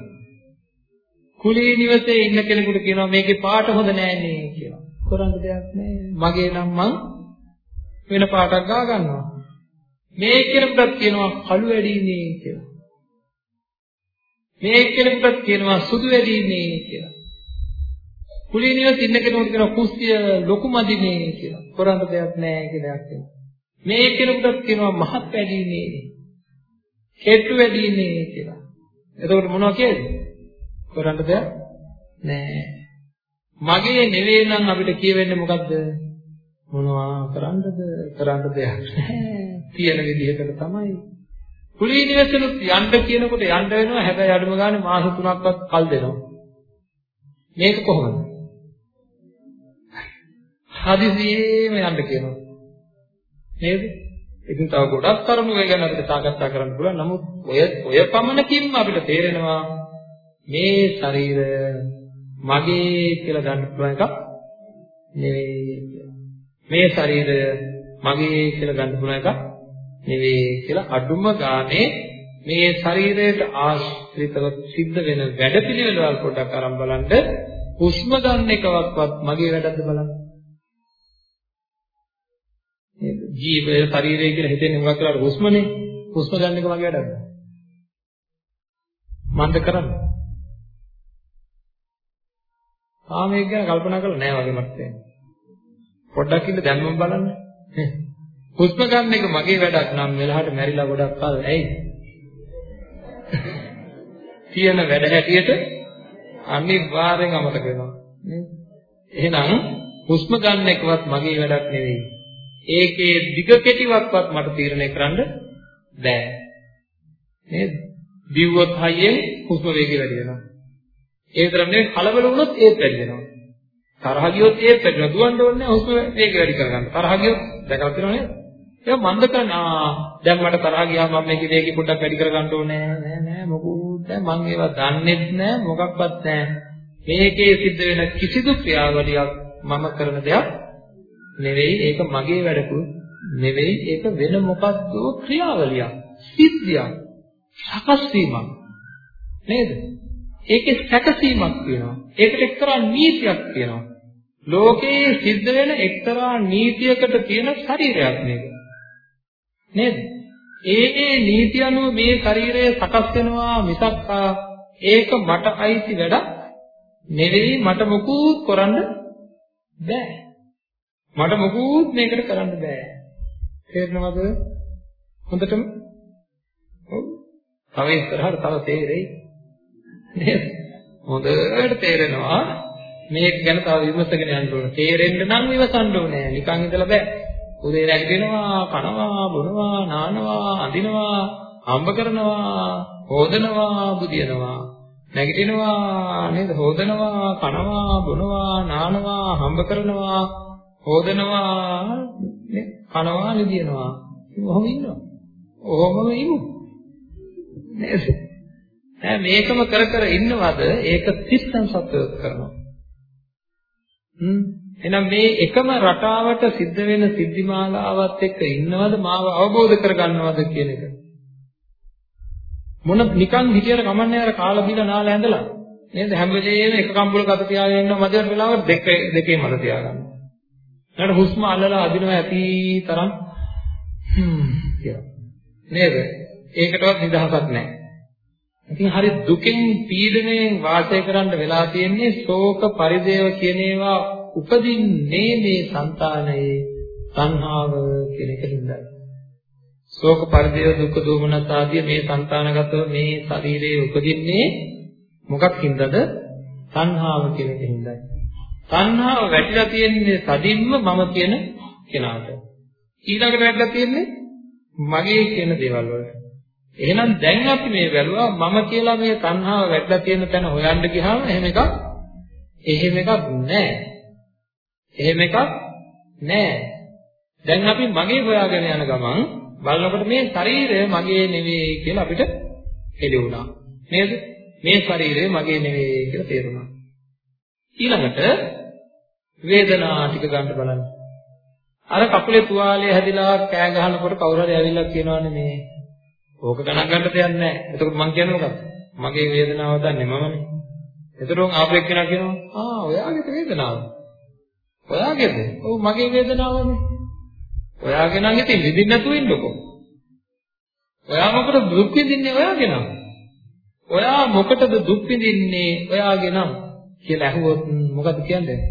කුලී නිවසේ ඉන්න කෙනෙකුට කියනවා මේකේ පාට හොඳ නෑනේ කියලා. කරන්න දෙයක් නෑ. මගේ නම් මං වෙන පාටක් ගා ගන්නවා. මේ කෙනෙකුට කියනවා කළු වැඩිනේ කියලා. මේ කෙනෙකුට කියනවා සුදු වැඩිනේ කියලා. කුලී නිවසේ ඉන්න කෙනෙකුට කියනවා කුස්තිය ලොකු මදිනේ කියලා. කරන්න දෙයක් නෑ කියලා කියනවා. මේ කෙනෙකුට කියනවා මහත් වැඩිනේ. කෙට්ටු වැඩිනේ කියලා. එතකොට මොනවද කියන්නේ? කරන්න දෙයක් නෑ. මගේ නෙවෙයි නම් අපිට කියවෙන්නේ මොකද්ද? මොනවා කරන්නද? කරන්න දෙයක් නෑ. තියෙන විදිහකට තමයි. කුලී නිවසෙනුත් යන්න කියනකොට යන්න වෙනවා. හැබැයි අඩුම ගානේ මාස 3ක්වත් කල් දෙනවා. මේක කොහොමද? හදිසියෙම යන්න කියනවා. නේද? ඉතින් තව ගොඩක් කරුණු ඒ ගැන අපිට සාකච්ඡා කරන්න පුළුවන්. නමුත් ඔය ඔය පමණකින්ම අපිට තේරෙනවා මේ ශරීරය මගේ කියලා ගන්න පුළුවන් එකක් නෙවෙයි මේ ශරීරය මගේ කියලා ගන්න පුළුවන් එකක් නෙවෙයි කියලා අඩුම ගානේ මේ ශරීරයට ආශ්‍රිතව සිද්ධ වෙන වැඩපිළිවෙළවල් පොඩ්ඩක් අරන් බලන්න හුස්ම ගන්න එකවත්වත් මගේ වැඩක්ද බලන්න. නේද? ජීවය ශරීරය කියලා හිතෙන්නේ මොකක් කරලා හුස්මනේ. හුස්ම ගන්න එක මගේ වැඩක්ද? මන්ද කරන්නේ. කාමයේ ගැන කල්පනා කරලා නෑ වගේ මට තේරෙනවා. පොඩ්ඩක් ඉන්න දැන් මම බලන්න. හුස්ම ගන්න එක මගේ වැඩක් නම් වෙලාවට මැරිලා ගොඩක් කල් ඇයි? තියෙන වැඩ හැටියට අනිවාර්යෙන් අමතක වෙනවා. එහෙනම් හුස්ම ගන්න එකවත් මගේ වැඩක් නෙවෙයි. ඒකේ දිග කෙටිවත්වත් මට තීරණය කරන්න බෑ. නේද? දිව්වොත් හයියෙන් හුස්ම වේගය වැඩි වෙනවා. ඒ විතරක් නෙවෙයි කලබල වුණොත් ඒත් වැඩි වෙනවා. තරහ ගියොත් ඒත් වැඩි වෙනවා. දුවන්න ඕනේ හුස්ම වේගය වැඩි කරගන්න. තරහ ගියොත් දැකලා තියෙනව නේද? ඒක මන්ද කරන ආ දැන් මට තරහ ගියාම මම මේකේ වේගය පොඩ්ඩක් වැඩි කරගන්න ඕනේ. නෑ නෑ මොකුත් නෑ මං ඒවා දන්නෙත් නෑ මොකක්වත් නෑ. මේකේ සිද්ධ වෙන කිසිදු ක්‍රියාවලියක් මම කරන දෙයක් නෙවෙයි ඒක මගේ වැඩකුත් නෙවෙයි ඒක වෙන මොකක්ද ක්‍රියාවලියක් සිද්ධියක් සකස් වීමක් නේද ඒකේ සැකසීමක් තියෙනවා ඒකට එක්තරා නීතියක් තියෙනවා ලෝකයේ සිද්ධ වෙන එක්තරා නීතියකට තියෙන ශරීරයක් මේක. නේද? ඒ ඒ නීති අනුව මේ ශරීරය සකස් වෙනවා මිසක් ඒක මට අයිති වැඩක් නෙවෙයි මට මොකුත් කරන්න බෑ. මට මොකුත් මේකට කරන්න බෑ. තේරෙනවද? හොඳටම? ඔව්. තව ඉස්සරහට තව තේරෙයි. නේද? හොඳට තේරෙනවා. මේක ගැන තව විමසගෙන යන්න ඕන. තේරෙන්න නම් විමසන්න ඕනේ. නිකන් ඉඳලා බෑ. උදේ නැගිටිනවා කනවා බොනවා නානවා අඳිනවා හම්බ කරනවා හොදනවා බුදිනවා නැගිටිනවා නේද? හොදනවා කනවා බොනවා නානවා හම්බ කරනවා හොදනවා නේ කනවා නිදිනවා ඔහොම ඉන්නවා. ඔහොමම ඉමු. නේද? ඈ මේකම කර කර ඉන්නවද? ඒක තිස්සන් සත්‍යයක් කරනවා. හ්ම් එහෙනම් මේ එකම රටාවට සිද්ධ වෙන සිද්ධිමාලාවත් එක්ක ඉන්නවද මාව අවබෝධ කරගන්නවද කියන එක මොන නිකන් හිතියට කමන්නේ අර කාලා බීලා නාලා ඇඳලා නේද හැම වෙලේම එක කම්බුලක අත තියාගෙන ඉන්නවා මැදට වෙලාවට දෙක දෙකේ මත තියාගන්න. ඊට හුස්ම අල්ලලා අදිනවා ඇති තරම් හ්ම් කියලා. නේද? ඒකටවත් නිදහසක් නැහැ. ඉතින් හරි දුකෙන් පීඩණයෙන් වාසය කරන්න වෙලා තියෙන්නේ ශෝක පරිදේව කියන ඒවා උපදින්නේ මේ సంతානයේ සංහාව කියන එකින්දයි. ශෝක පරිදේව දුක් දෝමනස් ආදී මේ సంతානගතව මේ ශරීරයේ උපදින්නේ මොකක්ින්දද? සංහාව කියන එකින්දයි. සංහාව වැටිලා තියෙන්නේ සදින්ම මම කියන කෙනාට. ඊළඟට වැටිලා තියෙන්නේ මගේ කියන දේවල් වලට. එහෙනම් දැන් අපි මේ බැලුවා මම කියලා මේ තණ්හාව වැටලා තියෙන තැන හොයන්න ගියාම එහෙම එකක් එහෙම එකක් නැහැ. එහෙම එකක් නැහැ. දැන් අපි මගේ හොයාගෙන යන ගමන් බලනකොට මේ ශරීරය මගේ නෙවෙයි කියලා අපිට හෙළි වුණා. නේද? මේ ශරීරය මගේ නෙවෙයි කියලා තේරුණා. ඊළඟට වේදනා ටික ගන්න බලන්න. අර කකුලේ තුවාලය හැදිලා කෑ ගහනකොට කවුරු හරි ඇවිල්ලා කියනවානේ මේ ඕක ගණන් ගන්න දෙයක් නැහැ. එතකොට මං කියන්නේ මොකක්ද? මගේ වේදනාව දන්නේ මමනේ. එතකොට ආපෙක් කෙනා කියනවා ආ ඔයාගේ වේදනාව. ඔයාගේද? ඔව් මගේ වේදනාවනේ. ඔයාගේ නම් ඉතින් විඳින්න නැතුව ඉන්නකෝ. ඔයා මොකටද දුක් විඳින්නේ ඔයාගේ නම්? ඔයා මොකටද දුක් විඳින්නේ ඔයාගේ නම් කියලා අහුවොත් මොකද කියන්නේ?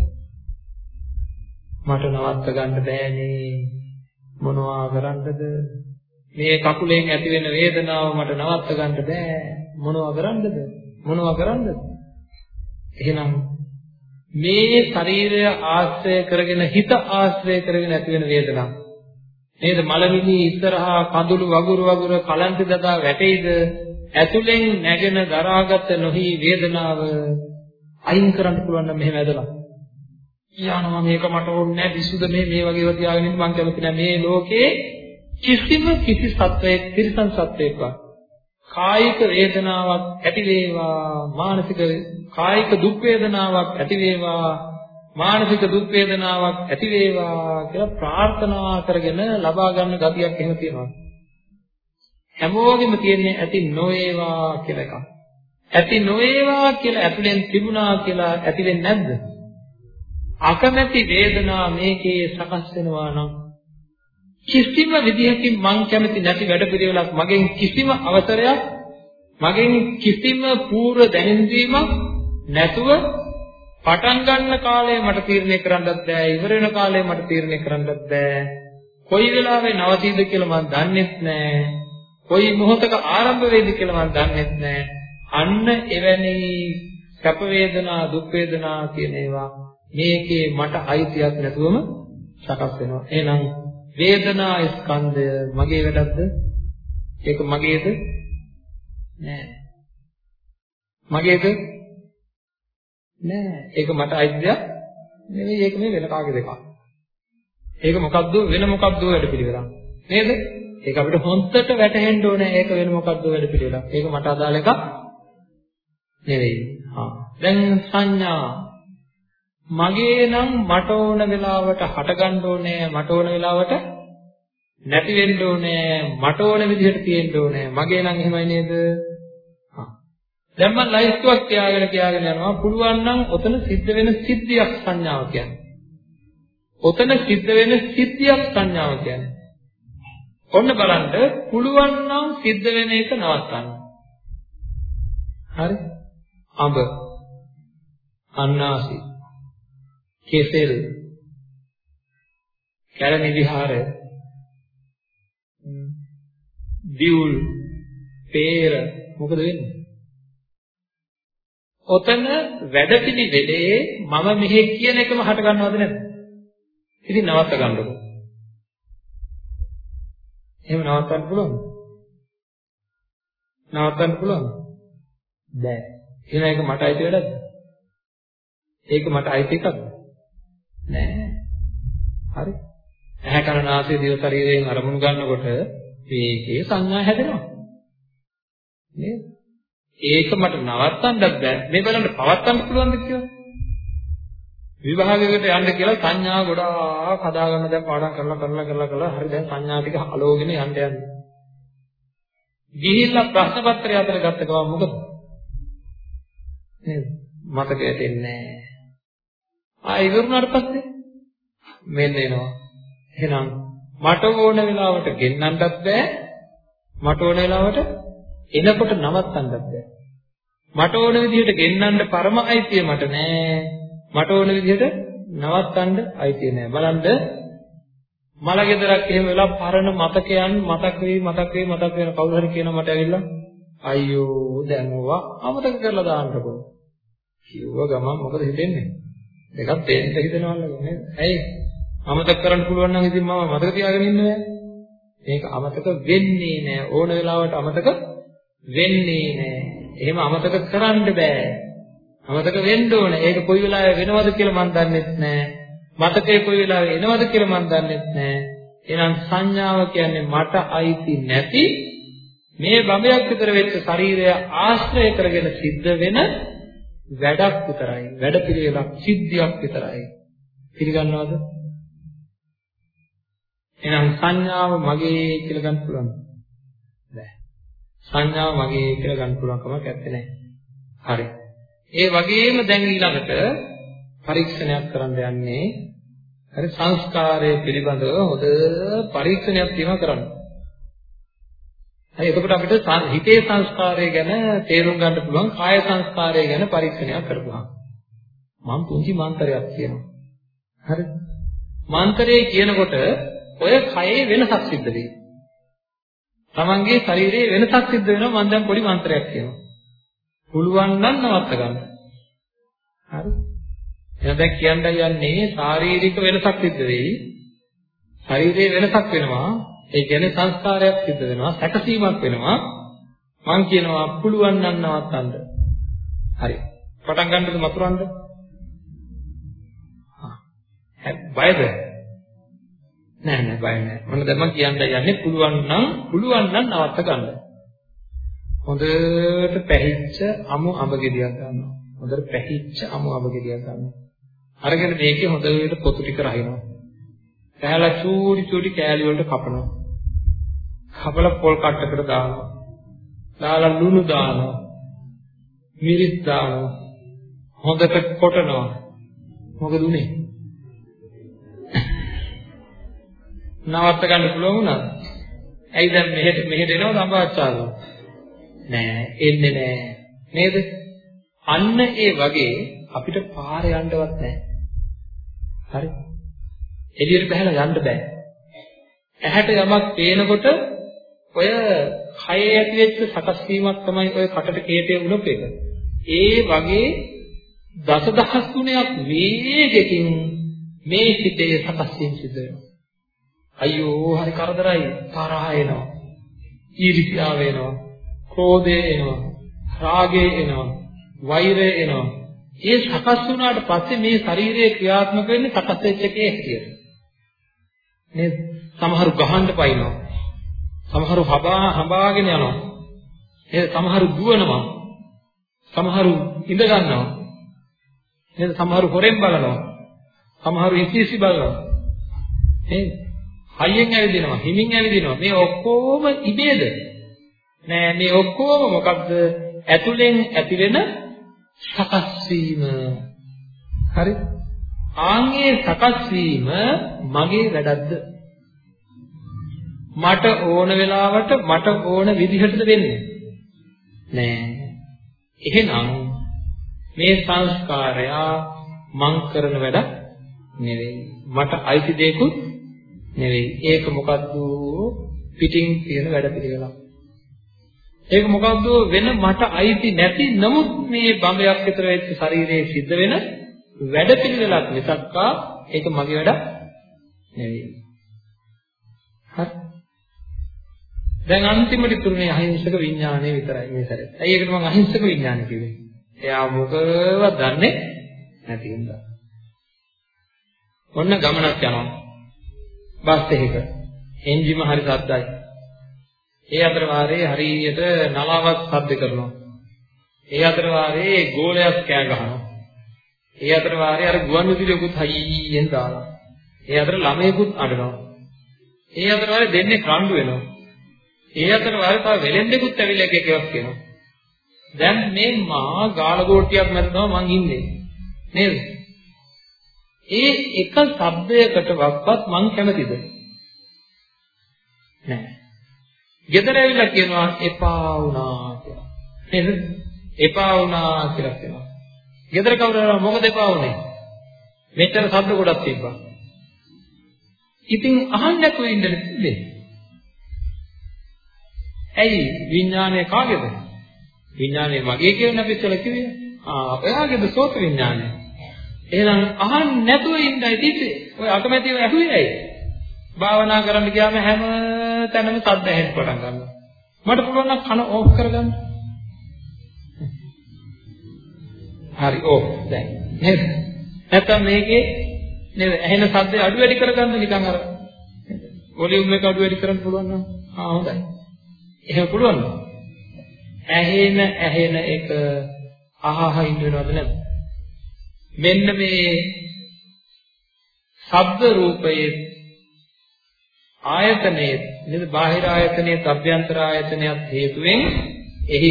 මට නවත්ත ගන්න බෑනේ. මොනවා කරන්නද? මේ කකුලෙන් ඇති වෙන වේදනාව මට නවත්ත ගන්න බෑ. මොනවා කරන්නද? මොනවා කරන්නද? එහෙනම් මේ ශරීරය ආශ්‍රය කරගෙන හිත ආශ්‍රය කරගෙන ඇති වෙන වේදනාව නේද මලමිණි ඉස්සරහා කඳුළු වගුරු වගුරු කලන්ත දදා වැටෙයිද ඇතුලෙන් නැගෙන දරාගත නොහි වේදනාව අයින් කරන්න පුළුවන් නම් මෙහෙම ඇදලා කියනවා මේක මට ඕනේ නැහැ විසුද මේ මේ වගේ ඒවා තියාගෙන ඉන්න මං කැමති නැහැ මේ ලෝකේ කිසිම කිසි සත්වයක් තිරසන් සත්වයක්වත් කායික වේදනාවක් ඇති වේවා මානසික කායික දුක් වේදනාවක් ඇති වේවා මානසික දුක් වේදනාවක් ඇති වේවා කියලා ප්‍රාර්ථනා කරගෙන ලබා ගන්න ගතියක් එහෙම තියෙනවා. හැමෝගෙම තියෙන්නේ ඇති නොවේවා කියලා එකක්. ඇති නොවේවා කියලා ඇතුලෙන් තිබුණා කියලා ඇති වෙන්නේ නැද්ද? අකමැති වේදනා මේකේ සකස් වෙනවා නම් කිසිම විදිහකින් මං කැමති නැති වැඩපිළිවෙලක් මගෙන් කිසිම අවසරයක් මගෙන් කිසිම පූර්ව දැනුම්වීමක් නැතුව පටන් ගන්න කාලය මට තීරණය කරන්නත් බෑ ඉවර වෙන කාලය මට තීරණය කරන්නත් බෑ. කොයි වෙලාවෙ නවතීද කියලා මම දන්නෙත් නෑ. කොයි මොහොතක ආරම්භ වෙයිද කියලා මම දන්නෙත් නෑ. අන්න එවැනි සැප වේදනා දුක් වේදනා කියන ඒවා මේකේ මට අයිතියක් නැතුවම සකස් වෙනවා. එහෙනම් වේදනා ස්කන්ධය මගේ වැඩක්ද? ඒක මගේද? නෑ. මගේද? නෑ. ඒක මට අයිති දෙයක් නෙවෙයි. ඒක මේ වෙන කාගේ දෙකක්? ඒක මොකද්ද? වෙන මොකද්ද වැඩ පිළිවෙලක්? නේද? ඒක අපිට හොන්තට වැටහෙන්න ඕනේ. ඒක වෙන මොකද්ද වැඩ පිළිවෙලක්? ඒක මට අදාළ එකක් නෙවෙයි. හා. දැන් සංඥා. මගේ නම් මට ඕන වෙලාවට හටගන්න ඕනේ මට ඕන වෙලාවට නැති වෙන්න ඕනේ මට ඕන විදිහට තියෙන්න ඕනේ මගේ නම් එහෙමයි නේද දැන් මම ලයිස්තුවක් තියාගෙන තියාගෙන යනවා පුළුවන් නම් ඔතන සිද්ධ වෙන සිද්ධියක් සංඥාව කියන්නේ. ඔතන සිද්ධ වෙන සිද්ධියක් සංඥාව කියන්නේ. ඔන්න බලන්න පුළුවන් නම් සිද්ධ වෙන එක නවත්තන්න. හරි? අඹ අන්නාසි කෙසෙල් කැලණි විහාරය දියුල් පේර මොකද වෙන්නේ ඔතන වැඩපිළිවෙලේ මම මෙහෙ කියන එකම හට ගන්නවද නැද්ද? ඉතින් නවත්ත ගන්නකො. එහෙම නවත්තන්න පුළුවන්ද? නවත්තන්න පුළුවන්ද? බෑ. එහෙනම් ඒක මට අයිති වැඩක්ද? ඒක මට අයිති එකක්ද? නෑ. හරි. ඇහැ කන නාසය දිව ශරීරයෙන් අරමුණු ගන්නකොට මේකේ සංඥා හැදෙනවා. නේද? ඒක මට නවත්තන්නත් බෑ. මේ බලන්න පවත්තන්න පුළුවන්ද කියලා? විභාගයකට යන්න කියලා සංඥා ගොඩාක් හදාගන්න දැන් පාඩම් කරලා කරලා කරලා කරලා හරි දැන් සංඥා ටික අලෝගෙන යන්න යන්නේ. ගිහිල්ලා ප්‍රශ්න පත්‍රය අතර ගත්ත ගමන් මොකද? නේද? මතකයට එන්නේ නැහැ. ආයෙ ඉවරුනාට පස්සේ මෙන්න එනවා. එහෙනම් මට ඕන වෙලාවට ගෙන්නන්නත් බෑ. මට ඕන වෙලාවට එනකොට නවත්තන්නත් බෑ. මට ඕන විදිහට ගෙන්නන්න පරම අයිතිය මට නෑ. මට ඕන විදිහට නවත්තන්න අයිතිය නෑ. බලන්න මල ගෙදරක් එහෙම වෙලා පරණ මතකයන් මතක් වෙයි මතක් වෙයි මතක් වෙන කවුරු හරි කියනවා මට ඇවිල්ලා අයියෝ දැන් ඕවා අමතක කරලා දාන්නකෝ. කිව්ව ගමන් මොකද හිතෙන්නේ? දෙකක් දෙන්න හිතනවලු නේද? ඇයි? අමතක කරන්න පුළුවන් නම් ඉතින් මම මතක තියාගෙන ඉන්නේ මේක අමතක වෙන්නේ නෑ ඕන වෙලාවට අමතක වෙන්නේ නෑ එහෙම අමතක කරන්න බෑ. අමතක වෙන්න ඕන. ඒක කොයි වෙලාවෙ වෙනවද කියලා මම දන්නෙත් නෑ. මතකේ කොයි වෙලාවෙ එනවද කියලා මම දන්නෙත් නෑ. එහෙනම් සංඥාව කියන්නේ මට අයිති නැති මේ බඹයක් විතර වෙච්ච ශරීරය ආශ්‍රය කරගෙන සිද්ධ වෙන වැඩක් විතරයි. වැඩ පිළිවෙලක් සිද්ධියක් විතරයි. පිළිගන්නවද? එහෙනම් සංඥාව මගේ කියලා ගන්න පුළුවන්ද? සංඥාව මගේ කියලා ගන්න පුළුවන් කමක් නැත්තේ. හරි. ඒ වගේම දැන් ඊළඟට පරීක්ෂණයක් කරන්න යන්නේ හරි සංස්කාරය පිළිබඳව හොඳ පරීක්ෂණයක් තියෙනවා කරන්න. හරි එතකොට අපිට හිතේ සංස්කාරය ගැන තේරුම් ගන්න පුළුවන් කාය සංස්කාරය ගැන පරීක්ෂණයක් කරපුවා. මම පුංචි මන්ත්‍රයක් කියනවා. හරි. මන්ත්‍රය කියනකොට ඔය කයේ වෙනසක් සිද්ධ වෙයි. තමන්ගේ ශරීරයේ වෙනසක් සිද්ධ වෙනවා මම දැන් පොඩි මන්ත්‍රයක් කියනවා. පුළුවන් නම් නවත්ත ගන්න. හරි. එහෙනම් දැන් කියන්න යන්නේ ශාරීරික වෙනසක් සිද්ධ වෙයි. ශරීරයේ වෙනසක් වෙනවා. ඒ කියන්නේ සංස්කාරයක් සිද්ධ වෙනවා, සැකසීමක් වෙනවා. මම කියනවා පුළුවන් නම් නවත්තන්න. හරි. පටන් ගන්නද මතුරන්න? හා. බයද? නෑ නෑ බය නෑ. මොන දැන් මම කියන්න යන්නේ පුළුවන් නම් පුළුවන් නම් නවත්ත ගන්න. හොඳට පැහිච්ච අමු අඹ ගෙඩියක් ගන්නවා. හොඳට පැහිච්ච අමු අඹ ගෙඩියක් ගන්නවා. අරගෙන මේකේ හොඳට පොතු ටික රහිනවා. කෑලා චූටි චූටි කෑලි වලට කපනවා. කපල පොල් කට්ටකට දානවා. දාලා ලුණු දානවා. මිරිස් දානවා. හොඳට කොටනවා. මොකද උනේ? නවත්ත ගන්න පුළුවන් වුණාද? ඇයි දැන් මෙහෙට මෙහෙට එනවද අඹාච්චාලව? නෑ එන්නේ නෑ. නේද? අන්න ඒ වගේ අපිට පාර යන්නවත් නෑ. හරි? එළියට බහලා යන්න බෑ. ඇහැට යමක් පේනකොට ඔය කයේ ඇති වෙච්ච සකස් වීමක් තමයි ඔය කටට කේතේ වුණොත් එක. ඒ වගේ දසදහස් ගුණයක් වේගකින් මේ සිතේ සකස් වීම සිද්ධ වෙනවා. අයියෝ හරි කරදරයි තරහ එනවා. ඊර්ෂ්‍යාව එනවා. ක්‍රෝධය එනවා. රාගය එනවා. වෛරය එනවා. ඒ සකස් වුණාට පස්සේ මේ ශරීරයේ ක්‍රියාත්මක වෙන්නේ සකස් වෙච්ච එකේ හැටියට. නේද? සමහරු ගහන්න පයින්නවා. සමහරු හබා හඹාගෙන යනවා. ඒ සමහරු දුවනවා. සමහරු ඉඳ ගන්නවා. නේද? සමහරු හොරෙන් බලනවා. සමහරු ඉසිසි බලනවා. නේද? හයියෙන් ඇවිදිනවා, හිමින් ඇවිදිනවා. මේ ඔක්කොම ඉබේද? නෑ මේ ඔක්කොම මොකක්ද? ඇතුලෙන් ඇතිවෙන සකස් වීම. හරි? ආන්ගේ සකස් වීම මගේ වැඩක්ද? මට ඕන වෙලාවට මට ඕන විදිහටද වෙන්නේ? නෑ. එහෙනම් මේ සංස්කාරය මං කරන වැඩ නෙවෙයි. මට අයිති දෙයක්ුත් නෙවෙයි. ඒක මොකද්ද? පිටින් තියෙන වැඩ පිළිවෙලක්. ඒක මොකද්ද වෙන මට අයිති නැති නමුත් මේ බඹයක් විතර වෙච්ච ශරීරයේ සිද්ධ වෙන වැඩ පිළිවෙලක් මිසක්කා ඒක මගේ වැඩ නෙවෙයි. හරි. දැන් අන්තිමට තුරුනේ අහිංසක විඥානය විතරයි මේ සැරේ. ඇයි ඒකට මම අහිංසක විඥානය කිව්වේ? එයා මොකවත් දන්නේ නැති හින්දා. ඔන්න ගමනක් යනවා. බස් එකක. එන්ජිම හරි සද්දයි. ඒ අතර වාරේ හරියට නලාවක් සද්ද කරනවා. ඒ අතර වාරේ ගෝලයක් කෑ ගහනවා. ඒ අතර වාරේ අර ගුවන් විදුලියකුත් හයියෙන් දානවා. ඒ අතර ළමයෙකුත් අඬනවා. ඒ අතර වාරේ දෙන්නේ රණ්ඩු වෙනවා. ඒ අතර වාරේ තව වෙලෙන්දෙකුත් ඇවිල්ලා එක එකක් කියනවා. දැන් මේ මා ගාලගෝටියක් මැදම මං ඉන්නේ. නේද? ඒ එක શબ્දයකට වක්වත් මං කැමතිද? නෑ. ගෙදර ඇවිල්ලා කියනවා එපා වුණා කියලා. නේද? එපා වුණා කියලා කියනවා. ගෙදර කවුරු මොකද එපා වුනේ? මෙච්චර ශබ්ද ගොඩක් තිබ්බා. ඉතින් අහන්න නැතුව ඉන්න දෙන්නේ. ඇයි විඥානය කාගේද? විඥානය මගේ කියලා අපි ඉතල කිව්වේ. ආ ඔයාගේද සෝත විඥානය. එහෙනම් අහන්න නැතුව ඉන්නයි තිබ්බේ. ඔය අකමැතිව ඇහුවේ ඇයි? භාවනා කරන්න ගියාම හැම තැනම සද්ද ඇහෙන්න පටන් ගන්නවා. මට පුළුවන් නම් කන ඕෆ් කරගන්න. හරි ඕෆ් දැන්. නේද? නැත්නම් මේකේ නේද ඇහෙන සද්ද අඩු වැඩි කරගන්න නිකන් අර වොලියුම් එක අඩු වැඩි කරන්න පුළුවන් නම් ආ හොඳයි. එහෙම පුළුවන්. ඇහෙන ඇහෙන එක අහහ ඉන්න වෙනවද නැද්ද? මෙන්න මේ ශබ්ද රූපයේ ආයතනයේ නේද බාහිර ආයතනයේ අභ්‍යන්තර ආයතනයත් හේතුවෙන් එහි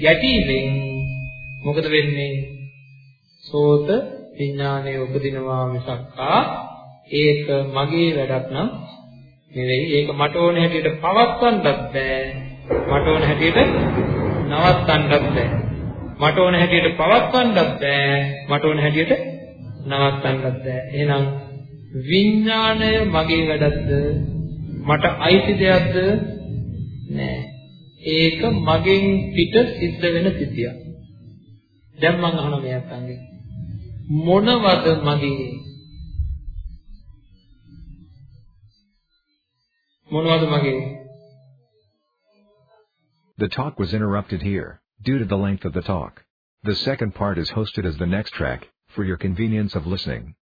ගැටීමෙන් මොකද වෙන්නේ සෝත විඥානය උපදිනවා මිසක්කා ඒක මගේ වැඩක් නම් නෙවෙයි ඒක මට ඕන හැටියට පවත්වන්නත් බෑ මට ඕන හැටියට නවත්තන්නත් බෑ. මට ඕන හැටියට පවත්වන්නත් බෑ. මට ඕන හැටියට නවත්තන්නත් බෑ. එහෙනම් විඥාණය මගේ වැඩක්ද? මට අයිති දෙයක්ද? නෑ. ඒක මගෙන් පිට සිද්ධ වෙන සිද්ධියක්. දැන් මම අහන මෙයක් අංගේ මොනවද මගේ මොනවද මගේ The talk was interrupted here, due to the length of the talk. The second part is hosted as the next track, for your convenience of listening.